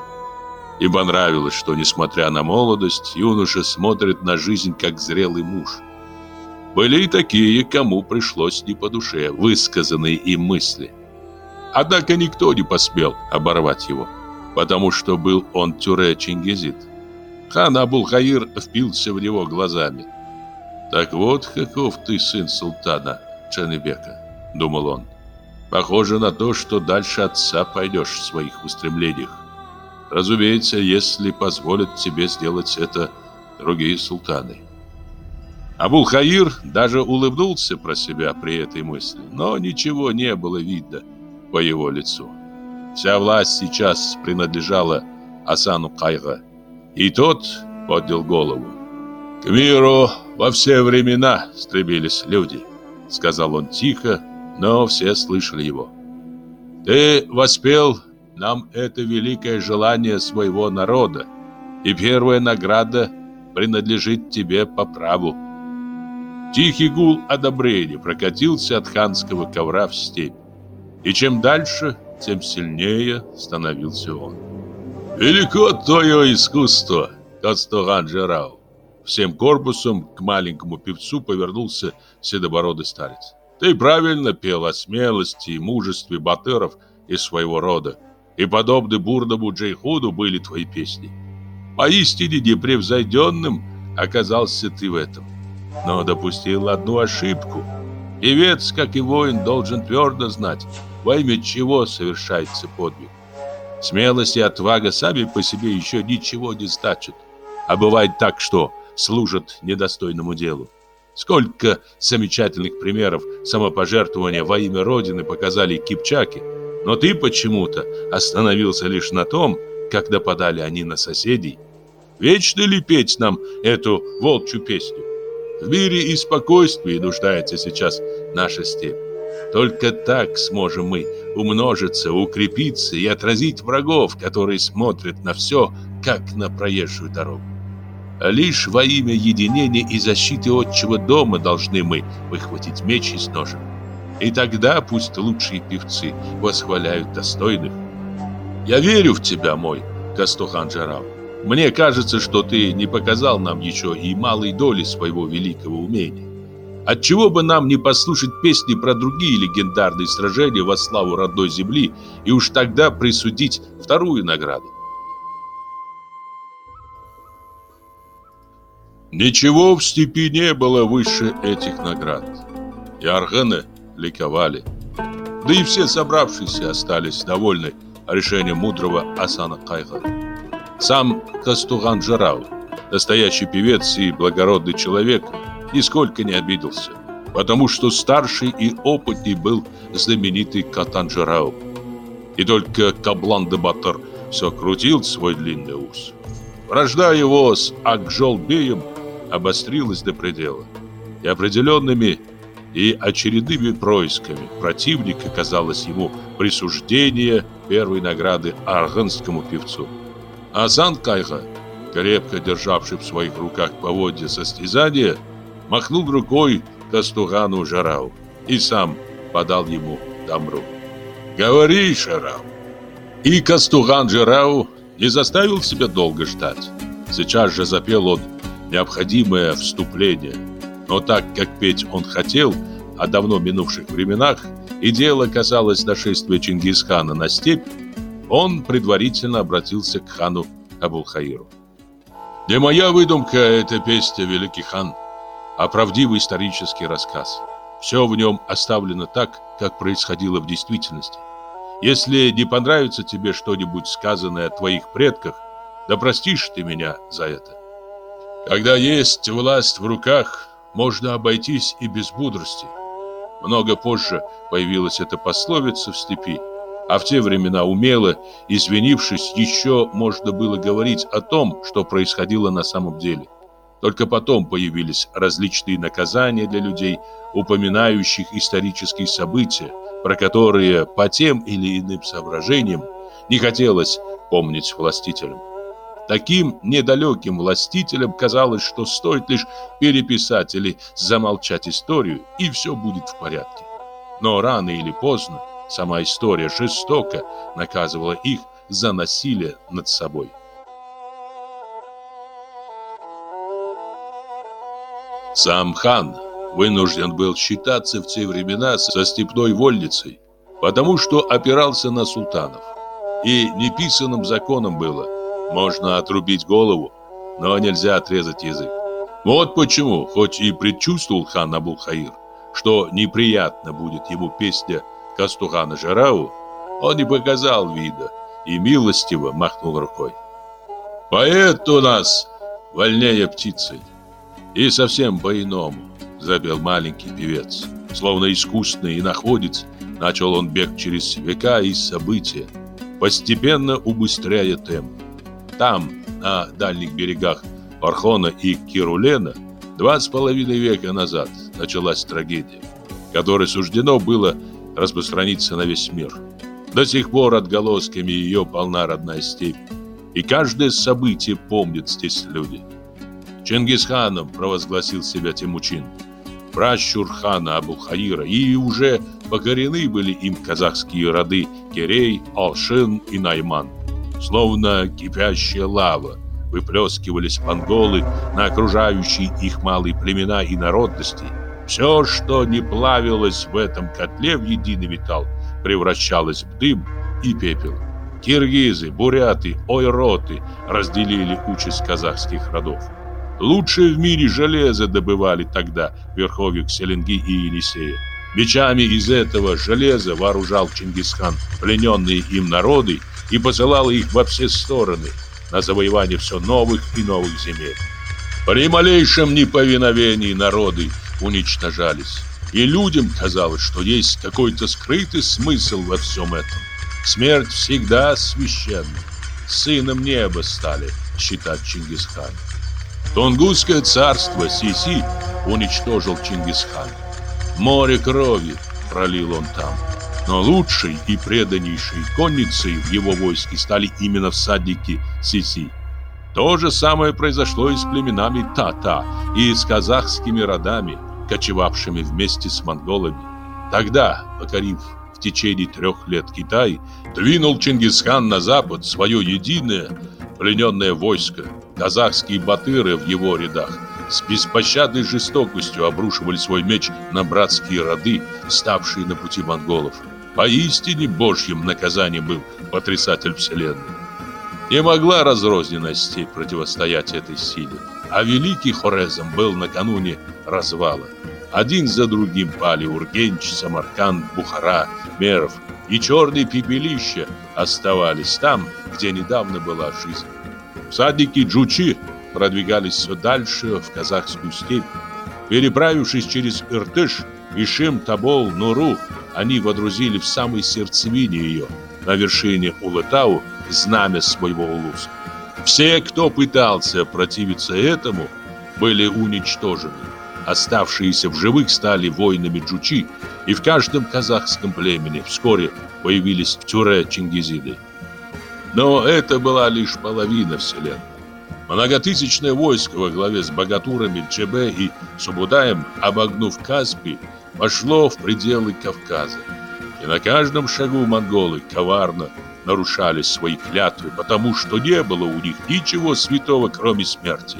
Им понравилось, что, несмотря на молодость, юноша смотрит на жизнь как зрелый муж. Были и такие, кому пришлось не по душе высказанные им мысли. Однако никто не посмел оборвать его, потому что был он тюре-чингизит. Хан Абулхаир впился в него глазами. «Так вот, каков ты сын султана Чаныбека», — думал он. «Похоже на то, что дальше отца пойдешь в своих устремлениях. Разумеется, если позволят тебе сделать это другие султаны». Абул-Хаир даже улыбнулся про себя при этой мысли, но ничего не было видно по его лицу. Вся власть сейчас принадлежала Асану Кайра, и тот поднял голову. «К миру во все времена стремились люди», — сказал он тихо, но все слышали его. «Ты воспел нам это великое желание своего народа, и первая награда принадлежит тебе по праву». Тихий гул одобрения прокатился от ханского ковра в степь. И чем дальше, тем сильнее становился он. «Велико твое искусство, Кастуран Джерау!» Всем корпусом к маленькому певцу повернулся седобородый старец. «Ты правильно пел о смелости и мужестве батыров из своего рода, и подобны бурному джейхуду были твои песни. Поистине непревзойденным оказался ты в этом, но допустил одну ошибку. Певец, как и воин, должен твердо знать, во имя чего совершается подвиг. Смелость и отвага сами по себе еще ничего не значат, а бывает так, что служат недостойному делу. Сколько замечательных примеров самопожертвования во имя Родины показали кипчаки, но ты почему-то остановился лишь на том, как нападали они на соседей. Вечно ли петь нам эту волчью песню? В мире и спокойствии нуждается сейчас наша степь. Только так сможем мы умножиться, укрепиться и отразить врагов, которые смотрят на все, как на проезжую дорогу. Лишь во имя единения и защиты отчего дома должны мы выхватить меч из ножен. И тогда пусть лучшие певцы восхваляют достойных. Я верю в тебя, мой Кастухан Джарав. Мне кажется, что ты не показал нам еще и малой доли своего великого умения. Отчего бы нам не послушать песни про другие легендарные сражения во славу родной земли и уж тогда присудить вторую награду? Ничего в степи не было выше этих наград. И арганы ликовали. Да и все собравшиеся остались довольны решением мудрого Асана Кайгара. Сам Кастуган Жарау, настоящий певец и благородный человек, нисколько не обиделся, потому что старший и опытный был знаменитый Катан Жарау. И только Каблан де Батар все крутил свой длинный ус. Рождая его с Акжолбеем, обострилась до предела. И определенными и очередными происками противника казалось ему присуждение первой награды арганскому певцу. А Занкайха, крепко державший в своих руках поводья состязания, махнул рукой Кастугану Жарау и сам подал ему дамру. «Говори, Жарау!» И Кастуган Жарау не заставил себя долго ждать. Сейчас же запел он необходимое вступление. Но так как петь он хотел о давно минувших временах, и дело касалось нашествия Чингисхана на степь, он предварительно обратился к хану Абулхаиру. «Не моя выдумка эта песня, великий хан, а правдивый исторический рассказ. Все в нем оставлено так, как происходило в действительности. Если не понравится тебе что-нибудь сказанное о твоих предках, да простишь ты меня за это. Когда есть власть в руках, можно обойтись и без мудрости. Много позже появилась эта пословица в степи, а в те времена умело, извинившись, еще можно было говорить о том, что происходило на самом деле. Только потом появились различные наказания для людей, упоминающих исторические события, про которые по тем или иным соображениям не хотелось помнить властителям. Таким недалеким властителям казалось, что стоит лишь переписать или замолчать историю, и все будет в порядке. Но рано или поздно сама история жестоко наказывала их за насилие над собой. Сам хан вынужден был считаться в те времена со степной вольницей, потому что опирался на султанов. И неписанным законом было, можно отрубить голову, но нельзя отрезать язык. Вот почему, хоть и предчувствовал хан Абулхаир, что неприятно будет ему песня Кастухана Жарау, он не показал вида и милостиво махнул рукой. «Поэт у нас вольнее птицы!» И совсем по-иному запел маленький певец. Словно искусный и находец, начал он бег через века и события, постепенно убыстряя темп там, на дальних берегах Пархона и Кирулена, два с половиной века назад началась трагедия, которой суждено было распространиться на весь мир. До сих пор отголосками ее полна родная степь, и каждое событие помнят здесь люди. Чингисханом провозгласил себя Темучин, пращур хана Абулхаира, и уже покорены были им казахские роды Керей, Алшин и Найман – словно кипящая лава, выплескивались монголы на окружающие их малые племена и народности. Все, что не плавилось в этом котле в единый металл, превращалось в дым и пепел. Киргизы, буряты, ойроты разделили участь казахских родов. Лучшее в мире железо добывали тогда в верховьях Селенги и Енисея. Мечами из этого железа вооружал Чингисхан плененные им народы и посылала их во все стороны на завоевание все новых и новых земель. При малейшем неповиновении народы уничтожались. И людям казалось, что есть какой-то скрытый смысл во всем этом. Смерть всегда священна. Сыном неба стали считать Чингисхана. Тунгусское царство Сиси уничтожил Чингисхан. Море крови пролил он там. Но лучшей и преданнейшей конницей в его войске стали именно всадники Сиси. То же самое произошло и с племенами Тата, и с казахскими родами, кочевавшими вместе с монголами. Тогда, покорив в течение трех лет Китай, двинул Чингисхан на запад свое единое плененное войско. Казахские батыры в его рядах с беспощадной жестокостью обрушивали свой меч на братские роды, ставшие на пути монголов. Поистине божьим наказанием был потрясатель вселенной. Не могла разрозненная противостоять этой силе, а великий Хорезм был накануне развала. Один за другим пали Ургенч, Самарканд, Бухара, Мерв, и черные пепелища оставались там, где недавно была жизнь. Всадники Джучи продвигались все дальше в казахскую степь. Переправившись через Иртыш, Ишим, Табол, Нуру, они водрузили в самой сердцевине ее, на вершине Улытау, знамя своего улуса. Все, кто пытался противиться этому, были уничтожены. Оставшиеся в живых стали воинами джучи, и в каждом казахском племени вскоре появились в Тюре чингизиды. Но это была лишь половина вселенной. Многотысячное войско во главе с богатурами Джебе и Субудаем, обогнув Каспий, вошло в пределы Кавказа. И на каждом шагу монголы коварно нарушали свои клятвы, потому что не было у них ничего святого, кроме смерти.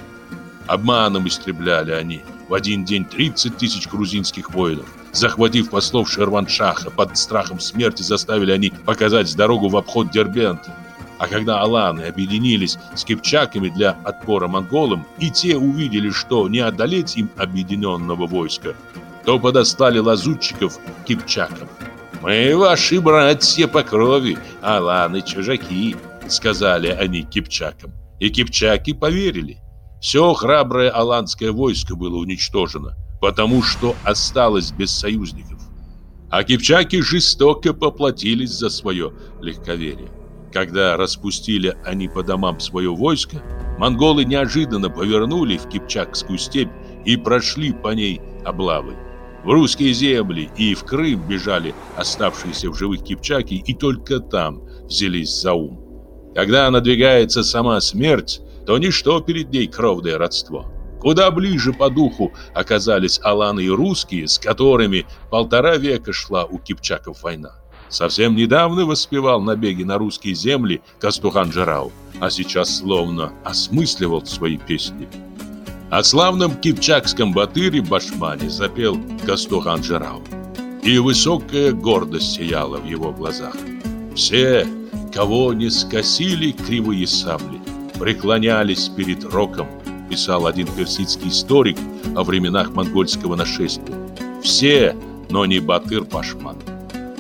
Обманом истребляли они в один день 30 тысяч грузинских воинов. Захватив послов Шерваншаха, под страхом смерти заставили они показать дорогу в обход Дербента. А когда аланы объединились с кипчаками для отпора монголам, и те увидели, что не одолеть им объединенного войска, то подостали лазутчиков кипчакам. «Мы ваши братья по крови, аланы чужаки», — сказали они кипчакам. И кипчаки поверили. Все храброе аланское войско было уничтожено, потому что осталось без союзников. А кипчаки жестоко поплатились за свое легковерие. Когда распустили они по домам свое войско, монголы неожиданно повернули в Кипчакскую степь и прошли по ней облавой. В русские земли и в Крым бежали оставшиеся в живых кипчаки и только там взялись за ум. Когда надвигается сама смерть, то ничто перед ней кровное родство. Куда ближе по духу оказались аланы и русские, с которыми полтора века шла у кипчаков война. Совсем недавно воспевал набеги на русские земли Кастухан Джарау, а сейчас словно осмысливал свои песни. О славном кипчакском батыре Башмане запел Кастухан Жирау. И высокая гордость сияла в его глазах. Все, кого не скосили кривые сабли, преклонялись перед роком, писал один персидский историк о временах монгольского нашествия. Все, но не Батыр Башман.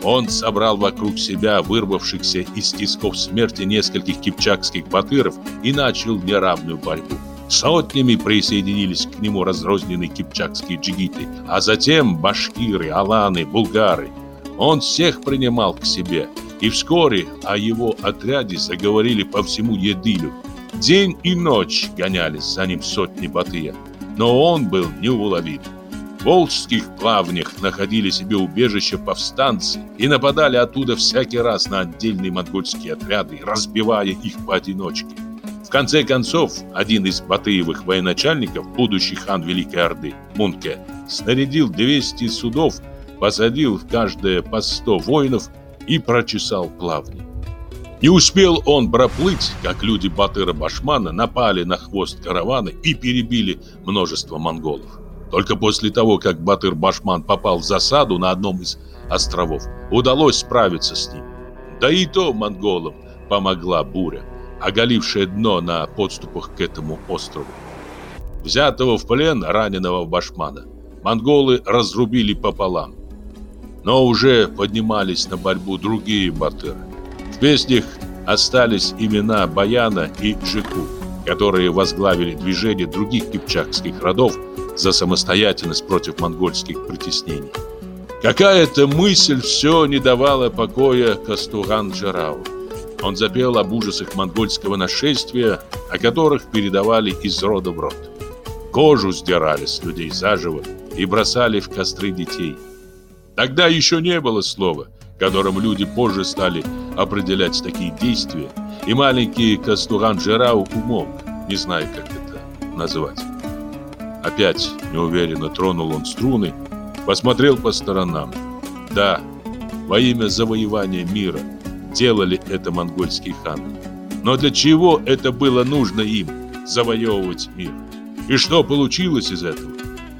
Он собрал вокруг себя вырвавшихся из тисков смерти нескольких кипчакских батыров и начал неравную борьбу. Сотнями присоединились к нему разрозненные кипчакские джигиты, а затем башкиры, аланы, булгары. Он всех принимал к себе, и вскоре о его отряде заговорили по всему Едылю. День и ночь гонялись за ним сотни батыя, но он был неуловим. В волжских плавнях находили себе убежище повстанцы и нападали оттуда всякий раз на отдельные монгольские отряды, разбивая их поодиночке конце концов, один из батыевых военачальников, будущий хан Великой Орды, Мунке, снарядил 200 судов, посадил в каждое по 100 воинов и прочесал плавни. Не успел он проплыть, как люди Батыра Башмана напали на хвост каравана и перебили множество монголов. Только после того, как Батыр Башман попал в засаду на одном из островов, удалось справиться с ним. Да и то монголам помогла буря оголившее дно на подступах к этому острову. Взятого в плен раненого башмана монголы разрубили пополам. Но уже поднимались на борьбу другие батыры. В песнях остались имена Баяна и Джику, которые возглавили движение других кипчакских родов за самостоятельность против монгольских притеснений. Какая-то мысль все не давала покоя Кастуган-Джарау. Он запел об ужасах монгольского нашествия, о которых передавали из рода в род. Кожу сдирали с людей заживо и бросали в костры детей. Тогда еще не было слова, которым люди позже стали определять такие действия, и маленький Кастуран Жерау умолк, не зная, как это назвать. Опять неуверенно тронул он струны, посмотрел по сторонам. Да, во имя завоевания мира – делали это монгольские ханы. Но для чего это было нужно им завоевывать мир? И что получилось из этого?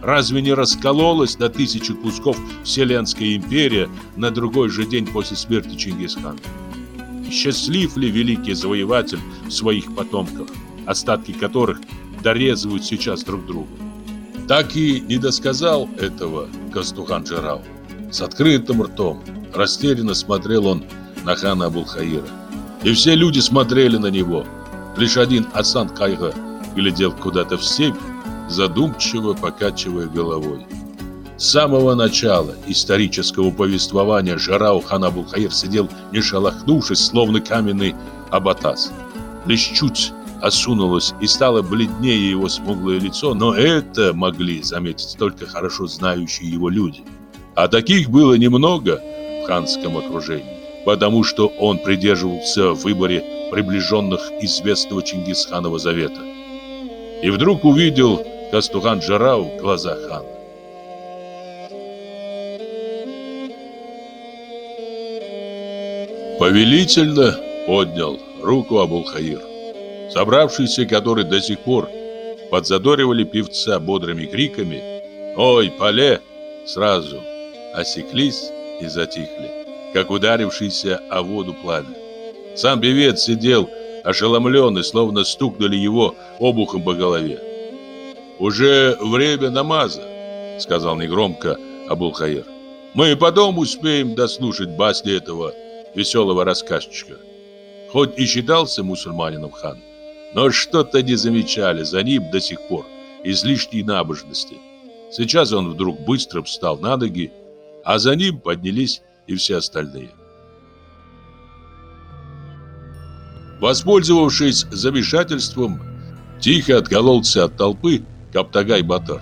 Разве не раскололась до тысячи кусков Вселенская империя на другой же день после смерти Чингисхана? Счастлив ли великий завоеватель в своих потомках, остатки которых дорезывают сейчас друг друга? Так и не досказал этого Кастухан Джарау. С открытым ртом растерянно смотрел он на хана Абулхаира. И все люди смотрели на него. Лишь один Асан Кайга глядел куда-то в степь, задумчиво покачивая головой. С самого начала исторического повествования Жарау Хана Абулхаир сидел не шелохнувшись, словно каменный абатас. Лишь чуть осунулось и стало бледнее его смуглое лицо, но это могли заметить только хорошо знающие его люди. А таких было немного в ханском окружении потому что он придерживался в выборе приближенных известного Чингисханова завета. И вдруг увидел Кастухан Джарау глаза хана. Повелительно поднял руку Абулхаир, собравшийся, который до сих пор подзадоривали певца бодрыми криками «Ой, поле!» сразу осеклись и затихли как ударившийся о воду пламя. Сам певец сидел ошеломленный, словно стукнули его обухом по голове. «Уже время намаза», — сказал негромко Абулхаир. «Мы потом успеем дослушать басни этого веселого рассказчика». Хоть и считался мусульманином хан, но что-то не замечали за ним до сих пор излишней набожности. Сейчас он вдруг быстро встал на ноги, а за ним поднялись и все остальные. Воспользовавшись замешательством, тихо откололся от толпы Каптагай-Батар.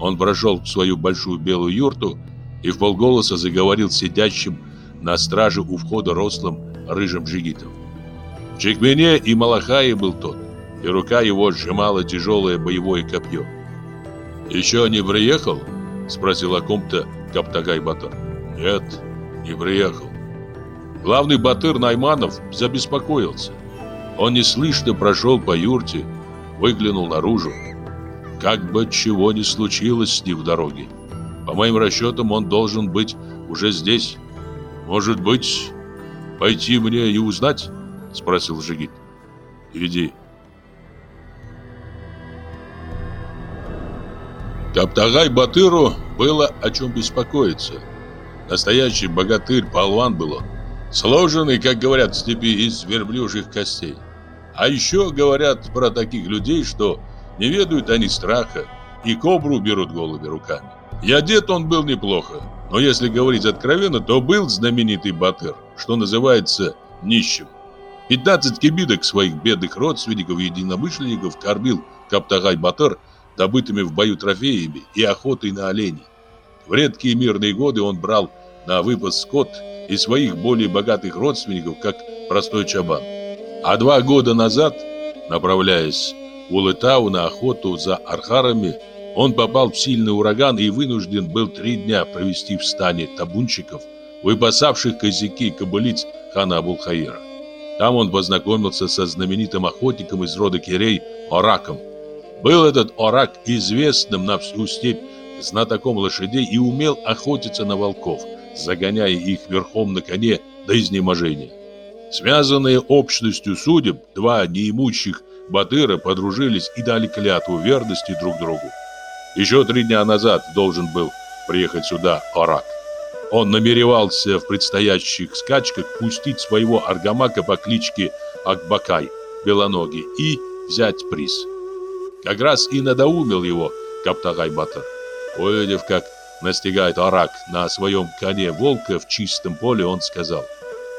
Он прошел в свою большую белую юрту и в полголоса заговорил сидящим на страже у входа рослым рыжим жигитом. В Чекмене и Малахае был тот, и рука его сжимала тяжелое боевое копье. «Еще не приехал?» — спросил о ком-то Каптагай-Батар. «Нет», не приехал. Главный батыр Найманов забеспокоился. Он неслышно прошел по юрте, выглянул наружу. Как бы чего ни случилось с ним в дороге. По моим расчетам, он должен быть уже здесь. Может быть, пойти мне и узнать? Спросил Жигит. Иди. Каптагай Батыру было о чем беспокоиться. Настоящий богатырь, полван был он. Сложенный, как говорят в степи, из верблюжьих костей. А еще говорят про таких людей, что не ведают они страха и кобру берут голыми руками. И одет он был неплохо, но если говорить откровенно, то был знаменитый батыр, что называется нищим. 15 кибидок своих бедных родственников и единомышленников кормил Каптагай Батыр добытыми в бою трофеями и охотой на оленей. В редкие мирные годы он брал на выпас скот и своих более богатых родственников, как простой чабан. А два года назад, направляясь в Улытау на охоту за архарами, он попал в сильный ураган и вынужден был три дня провести в стане табунщиков, выпасавших козяки и кобылиц хана Абулхаира. Там он познакомился со знаменитым охотником из рода Кирей Ораком. Был этот Орак известным на всю степь знатоком лошадей и умел охотиться на волков, загоняя их верхом на коне до изнеможения. Связанные общностью судеб, два неимущих батыра подружились и дали клятву верности друг другу. Еще три дня назад должен был приехать сюда Орак. Он намеревался в предстоящих скачках пустить своего аргамака по кличке Акбакай, белоногий, и взять приз. Как раз и надоумил его Каптагай-Батыр. Увидев, как настигает Арак на своем коне волка в чистом поле, он сказал,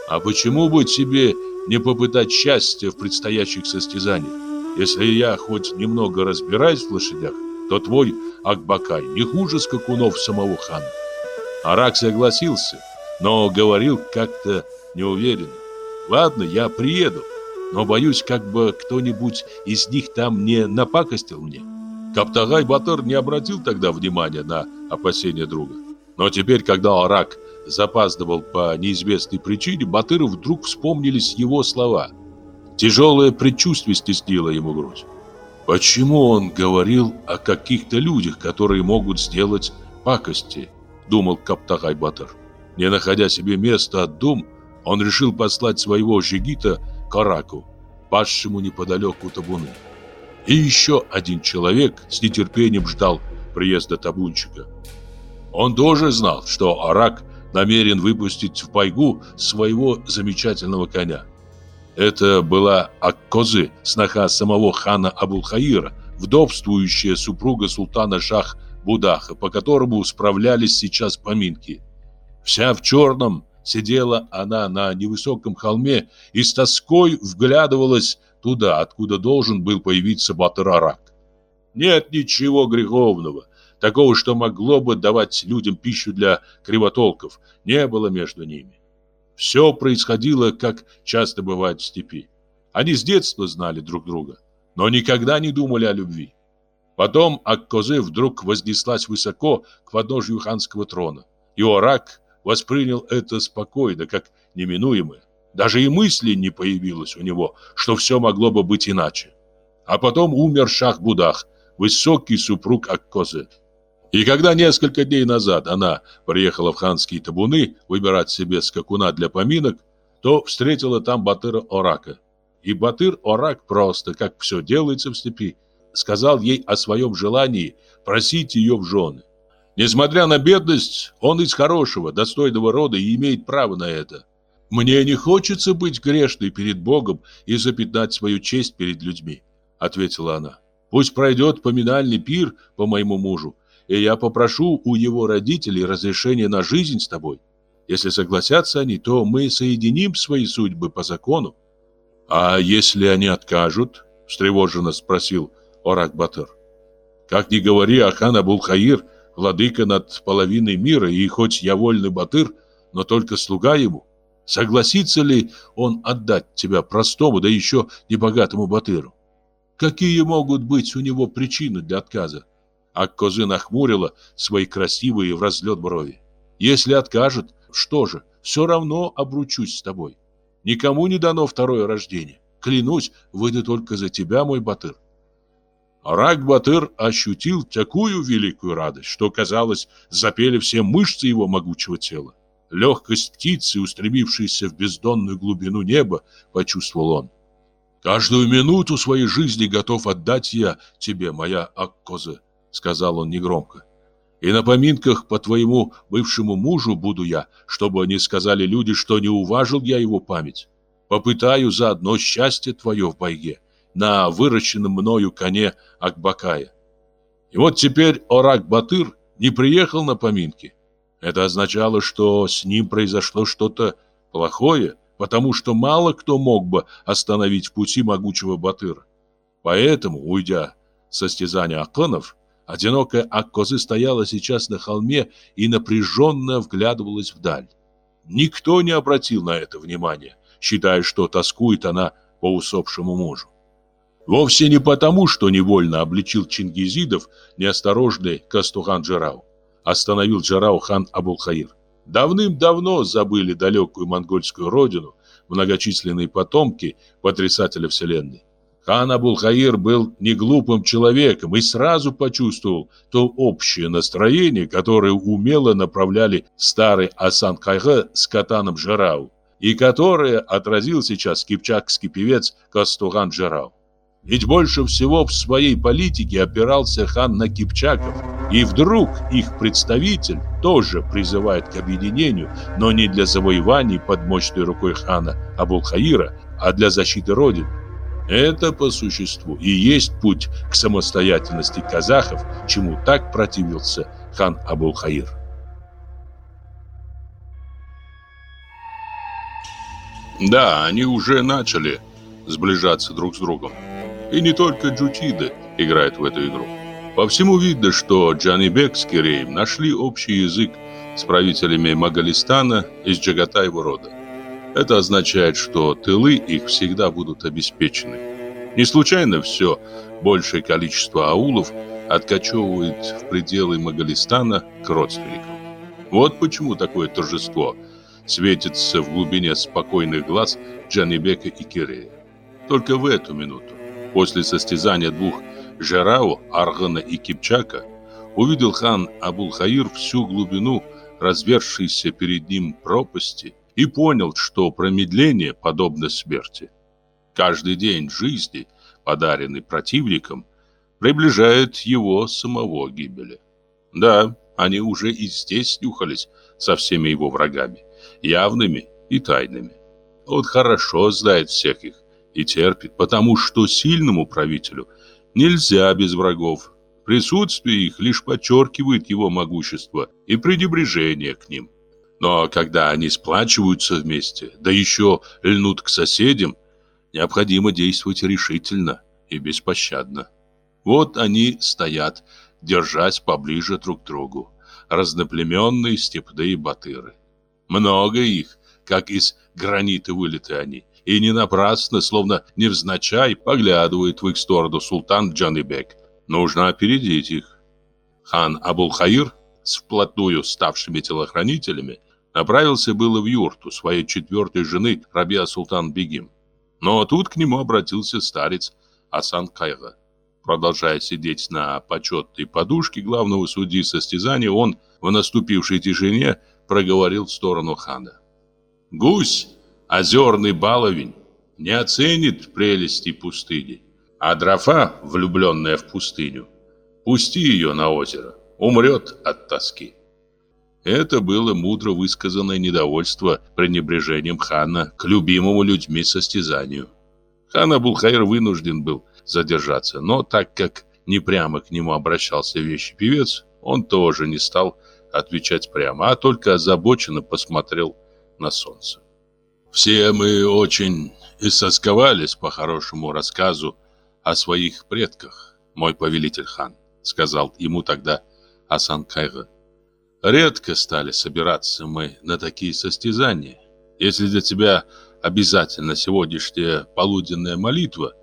«А почему бы тебе не попытать счастья в предстоящих состязаниях? Если я хоть немного разбираюсь в лошадях, то твой Акбакай не хуже скакунов самого хана». Арак согласился, но говорил как-то неуверенно. «Ладно, я приеду, но боюсь, как бы кто-нибудь из них там не напакостил мне». Каптагай Батыр не обратил тогда внимания на опасения друга. Но теперь, когда Арак запаздывал по неизвестной причине, Батыру вдруг вспомнились его слова. Тяжелое предчувствие стеснило ему грудь. Почему он говорил о каких-то людях, которые могут сделать пакости, думал Каптагай Батыр. Не находя себе места от дум, он решил послать своего жигита к Араку, пасшему неподалеку табуну. И еще один человек с нетерпением ждал приезда табунчика. Он тоже знал, что Арак намерен выпустить в пайгу своего замечательного коня. Это была Аккозы, сноха самого хана Абулхаира, вдовствующая супруга султана Шах Будаха, по которому справлялись сейчас поминки. Вся в черном, сидела она на невысоком холме и с тоской вглядывалась туда, откуда должен был появиться Батрарак. Нет ничего греховного, такого, что могло бы давать людям пищу для кривотолков, не было между ними. Все происходило, как часто бывает в степи. Они с детства знали друг друга, но никогда не думали о любви. Потом Аккозе вдруг вознеслась высоко к подножью ханского трона, и Орак воспринял это спокойно, как неминуемое. Даже и мысли не появилось у него, что все могло бы быть иначе. А потом умер Шах-Будах, высокий супруг Аккозы. И когда несколько дней назад она приехала в ханские табуны выбирать себе скакуна для поминок, то встретила там Батыра Орака. И Батыр Орак просто, как все делается в степи, сказал ей о своем желании просить ее в жены. Несмотря на бедность, он из хорошего, достойного рода и имеет право на это. «Мне не хочется быть грешной перед Богом и запятнать свою честь перед людьми», — ответила она. «Пусть пройдет поминальный пир по моему мужу, и я попрошу у его родителей разрешения на жизнь с тобой. Если согласятся они, то мы соединим свои судьбы по закону». «А если они откажут?» — встревоженно спросил Орак-Батыр. «Как ни говори, Ахан Абул-Хаир — владыка над половиной мира, и хоть я вольный Батыр, но только слуга ему. Согласится ли он отдать тебя простому, да еще небогатому батыру? Какие могут быть у него причины для отказа? А Козы нахмурила свои красивые в разлет брови. Если откажет, что же, все равно обручусь с тобой. Никому не дано второе рождение. Клянусь, выйду только за тебя, мой батыр. Рак-батыр ощутил такую великую радость, что, казалось, запели все мышцы его могучего тела. Легкость птицы, устремившейся в бездонную глубину неба, почувствовал он. «Каждую минуту своей жизни готов отдать я тебе, моя Аккоза», — сказал он негромко. «И на поминках по твоему бывшему мужу буду я, чтобы не сказали люди, что не уважил я его память. Попытаю заодно счастье твое в бойге на выращенном мною коне Акбакая. И вот теперь Орак-Батыр не приехал на поминки, это означало, что с ним произошло что-то плохое, потому что мало кто мог бы остановить пути могучего Батыра. Поэтому, уйдя с состязания Аконов, одинокая Аккозы стояла сейчас на холме и напряженно вглядывалась вдаль. Никто не обратил на это внимания, считая, что тоскует она по усопшему мужу. Вовсе не потому, что невольно обличил чингизидов неосторожный Кастухан Джирау остановил Джарау хан Абулхаир. Давным-давно забыли далекую монгольскую родину многочисленные потомки потрясателя вселенной. Хан Абулхаир был не глупым человеком и сразу почувствовал то общее настроение, которое умело направляли старый Асан Кайга с катаном Джарау, и которое отразил сейчас кипчакский певец Кастуган Джарау. Ведь больше всего в своей политике опирался хан на Кипчаков. И вдруг их представитель тоже призывает к объединению, но не для завоеваний под мощной рукой хана Абулхаира, а для защиты Родины. Это по существу и есть путь к самостоятельности казахов, чему так противился хан Абулхаир. Да, они уже начали сближаться друг с другом. И не только Джутида играет в эту игру. По всему видно, что Джанибек с Киреем нашли общий язык с правителями Магалистана из Джагата его рода. Это означает, что тылы их всегда будут обеспечены. Не случайно все большее количество аулов откачевывает в пределы Магалистана к родственникам. Вот почему такое торжество светится в глубине спокойных глаз Джанибека и Кирея. Только в эту минуту После состязания двух Жерау, Аргана и Кипчака, увидел хан Абулхаир всю глубину развершейся перед ним пропасти и понял, что промедление подобно смерти. Каждый день жизни, подаренный противником, приближает его самого гибели. Да, они уже и здесь нюхались со всеми его врагами, явными и тайными. Он хорошо знает всех их, и терпит, потому что сильному правителю нельзя без врагов. Присутствие их лишь подчеркивает его могущество и пренебрежение к ним. Но когда они сплачиваются вместе, да еще льнут к соседям, необходимо действовать решительно и беспощадно. Вот они стоят, держась поближе друг к другу, разноплеменные степные батыры. Много их, как из гранита вылиты они, и не напрасно, словно невзначай, поглядывает в их сторону султан Джанибек. Нужно опередить их. Хан Абулхаир с вплотную ставшими телохранителями направился было в юрту своей четвертой жены Рабиа Султан Бегим. Но тут к нему обратился старец Асан Кайга. Продолжая сидеть на почетной подушке главного судьи состязания, он в наступившей тишине проговорил в сторону хана. «Гусь!» озерный баловень не оценит прелести пустыни, а дрофа, влюбленная в пустыню, пусти ее на озеро, умрет от тоски. Это было мудро высказанное недовольство пренебрежением хана к любимому людьми состязанию. Хан Абулхайр вынужден был задержаться, но так как не прямо к нему обращался вещи певец, он тоже не стал отвечать прямо, а только озабоченно посмотрел на солнце. Все мы очень исосковались по хорошему рассказу о своих предках, мой повелитель хан, сказал ему тогда Асан Кайга. Редко стали собираться мы на такие состязания. Если для тебя обязательно сегодняшняя полуденная молитва,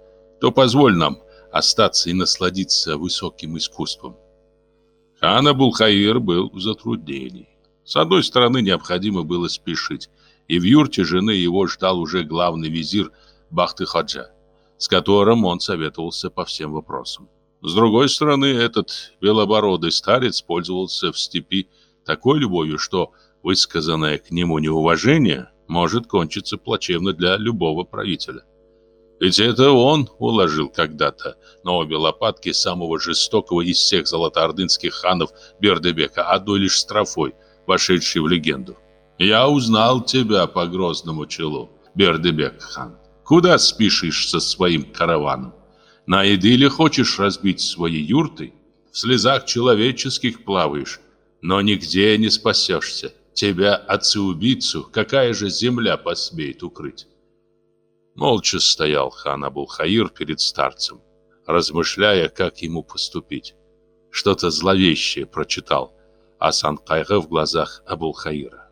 то позволь нам остаться и насладиться высоким искусством. Хан Абулхаир был в затруднении. С одной стороны, необходимо было спешить, и в юрте жены его ждал уже главный визир Бахты-Хаджа, с которым он советовался по всем вопросам. С другой стороны, этот белобородый старец пользовался в степи такой любовью, что высказанное к нему неуважение может кончиться плачевно для любого правителя. Ведь это он уложил когда-то на обе лопатки самого жестокого из всех золотоордынских ханов Бердебека, одной лишь строфой, вошедшей в легенду. Я узнал тебя по грозному челу, Бердебек хан. Куда спешишь со своим караваном? На идыле хочешь разбить свои юрты? В слезах человеческих плаваешь, но нигде не спасешься. Тебя, отцы убийцу, какая же земля посмеет укрыть? Молча стоял хан Абулхаир перед старцем, размышляя, как ему поступить. Что-то зловещее прочитал Асан Кайга в глазах Абулхаира.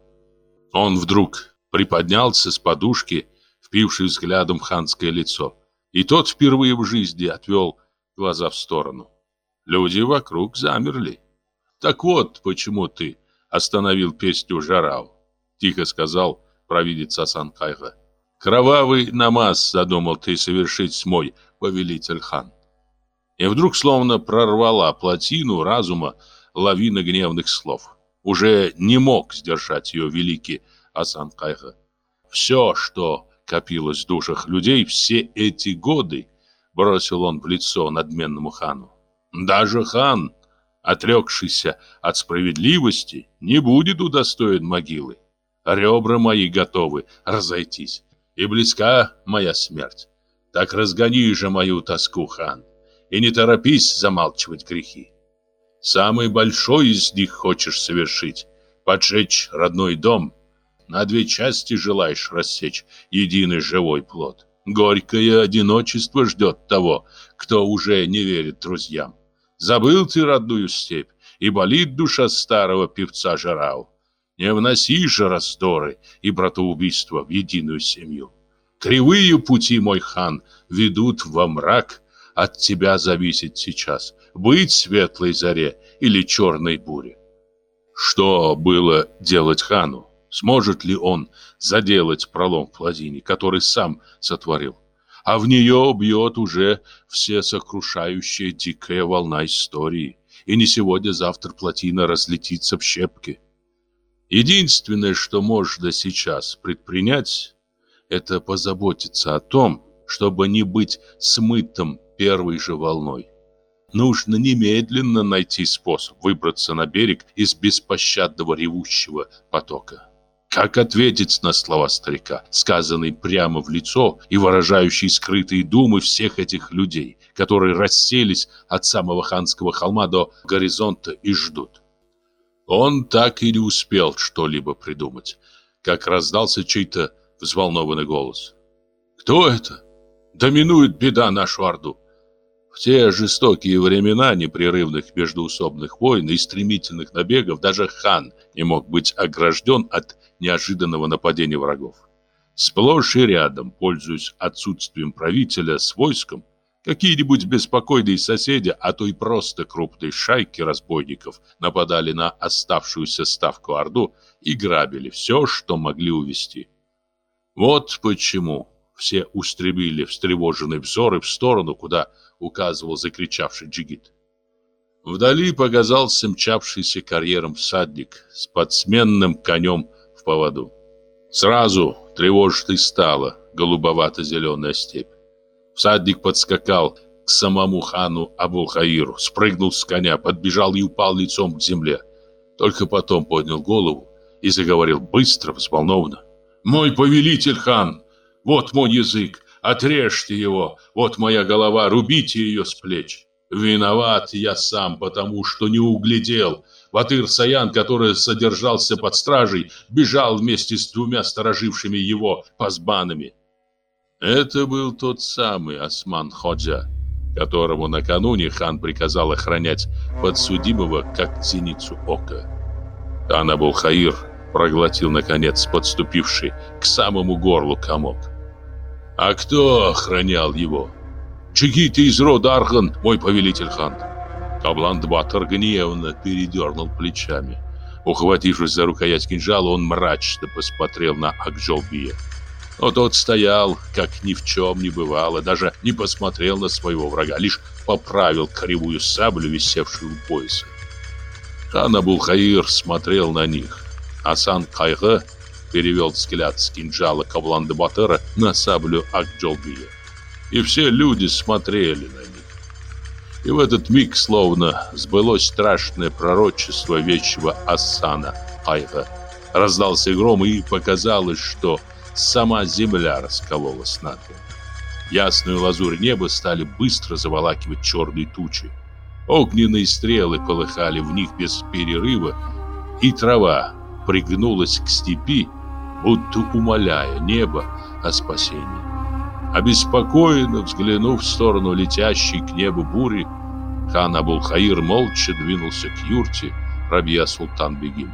Он вдруг приподнялся с подушки, впивший взглядом в ханское лицо, и тот впервые в жизни отвел глаза в сторону. Люди вокруг замерли. «Так вот, почему ты остановил песню Жарау», — тихо сказал провидец Асанкайга. «Кровавый намаз задумал ты совершить мой повелитель хан». И вдруг словно прорвала плотину разума лавина гневных слов уже не мог сдержать ее великий Асан Кайха. Все, что копилось в душах людей все эти годы, бросил он в лицо надменному хану. Даже хан, отрекшийся от справедливости, не будет удостоен могилы. Ребра мои готовы разойтись, и близка моя смерть. Так разгони же мою тоску, хан, и не торопись замалчивать грехи. Самый большой из них хочешь совершить — поджечь родной дом. На две части желаешь рассечь единый живой плод. Горькое одиночество ждет того, кто уже не верит друзьям. Забыл ты родную степь, и болит душа старого певца Жарау. Не вноси же раздоры и братоубийства в единую семью. Кривые пути, мой хан, ведут во мрак. От тебя зависит сейчас, быть светлой заре или черной буре. Что было делать хану? Сможет ли он заделать пролом в плотине, который сам сотворил? А в нее бьет уже все сокрушающая дикая волна истории. И не сегодня-завтра плотина разлетится в щепки. Единственное, что можно сейчас предпринять, это позаботиться о том, чтобы не быть смытым первой же волной. Нужно немедленно найти способ выбраться на берег из беспощадного ревущего потока. Как ответить на слова старика, сказанные прямо в лицо и выражающие скрытые думы всех этих людей, которые расселись от самого ханского холма до горизонта и ждут? Он так и не успел что-либо придумать, как раздался чей-то взволнованный голос. «Кто это? Доминует беда нашу Орду!» В те жестокие времена непрерывных междоусобных войн и стремительных набегов даже хан не мог быть огражден от неожиданного нападения врагов. Сплошь и рядом, пользуясь отсутствием правителя с войском, какие-нибудь беспокойные соседи, а то и просто крупные шайки разбойников нападали на оставшуюся ставку Орду и грабили все, что могли увести. Вот почему все устремили встревоженные взоры в сторону, куда указывал закричавший джигит. Вдали показался мчавшийся карьером всадник с подсменным конем в поводу. Сразу тревожной стала голубовато-зеленая степь. Всадник подскакал к самому хану Абулхаиру, спрыгнул с коня, подбежал и упал лицом к земле. Только потом поднял голову и заговорил быстро, взволнованно. «Мой повелитель хан! Вот мой язык! Отрежьте его, вот моя голова, рубите ее с плеч. Виноват я сам, потому что не углядел. Батыр Саян, который содержался под стражей, бежал вместе с двумя сторожившими его пазбанами. Это был тот самый Осман Ходжа, которому накануне хан приказал охранять подсудимого как зеницу ока. Хан Абулхаир проглотил, наконец, подступивший к самому горлу комок. А кто охранял его? Чекиты из рода Архан, мой повелитель хан. Каблан-Дватор гневно передернул плечами. Ухватившись за рукоять кинжала, он мрачно посмотрел на Акджолбия. Но тот стоял, как ни в чем не бывало, даже не посмотрел на своего врага, лишь поправил кривую саблю, висевшую в поясе. Хан Абулхаир смотрел на них. Асан Кайга перевел взгляд с кинжала Кавлан-де-Батера на саблю Акджолбия. И все люди смотрели на них. И в этот миг словно сбылось страшное пророчество вечного Асана Айга. Раздался гром, и показалось, что сама земля раскололась над ним. Ясную лазурь неба стали быстро заволакивать черные тучи. Огненные стрелы полыхали в них без перерыва, и трава пригнулась к степи, будто умоляя небо о спасении. Обеспокоенно взглянув в сторону летящей к небу бури, хан Абулхаир молча двинулся к юрте Рабья Султан-бегим.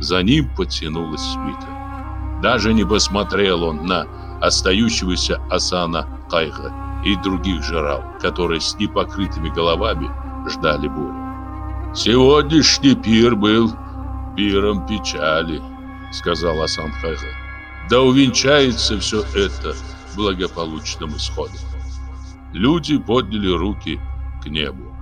За ним потянулась свита. Даже не посмотрел он на остающегося Асана Кайха и других жирал, которые с непокрытыми головами ждали бури. Сегодняшний пир был пиром печали сказал Асан-Хайха. Да увенчается все это благополучным исходом. Люди подняли руки к небу.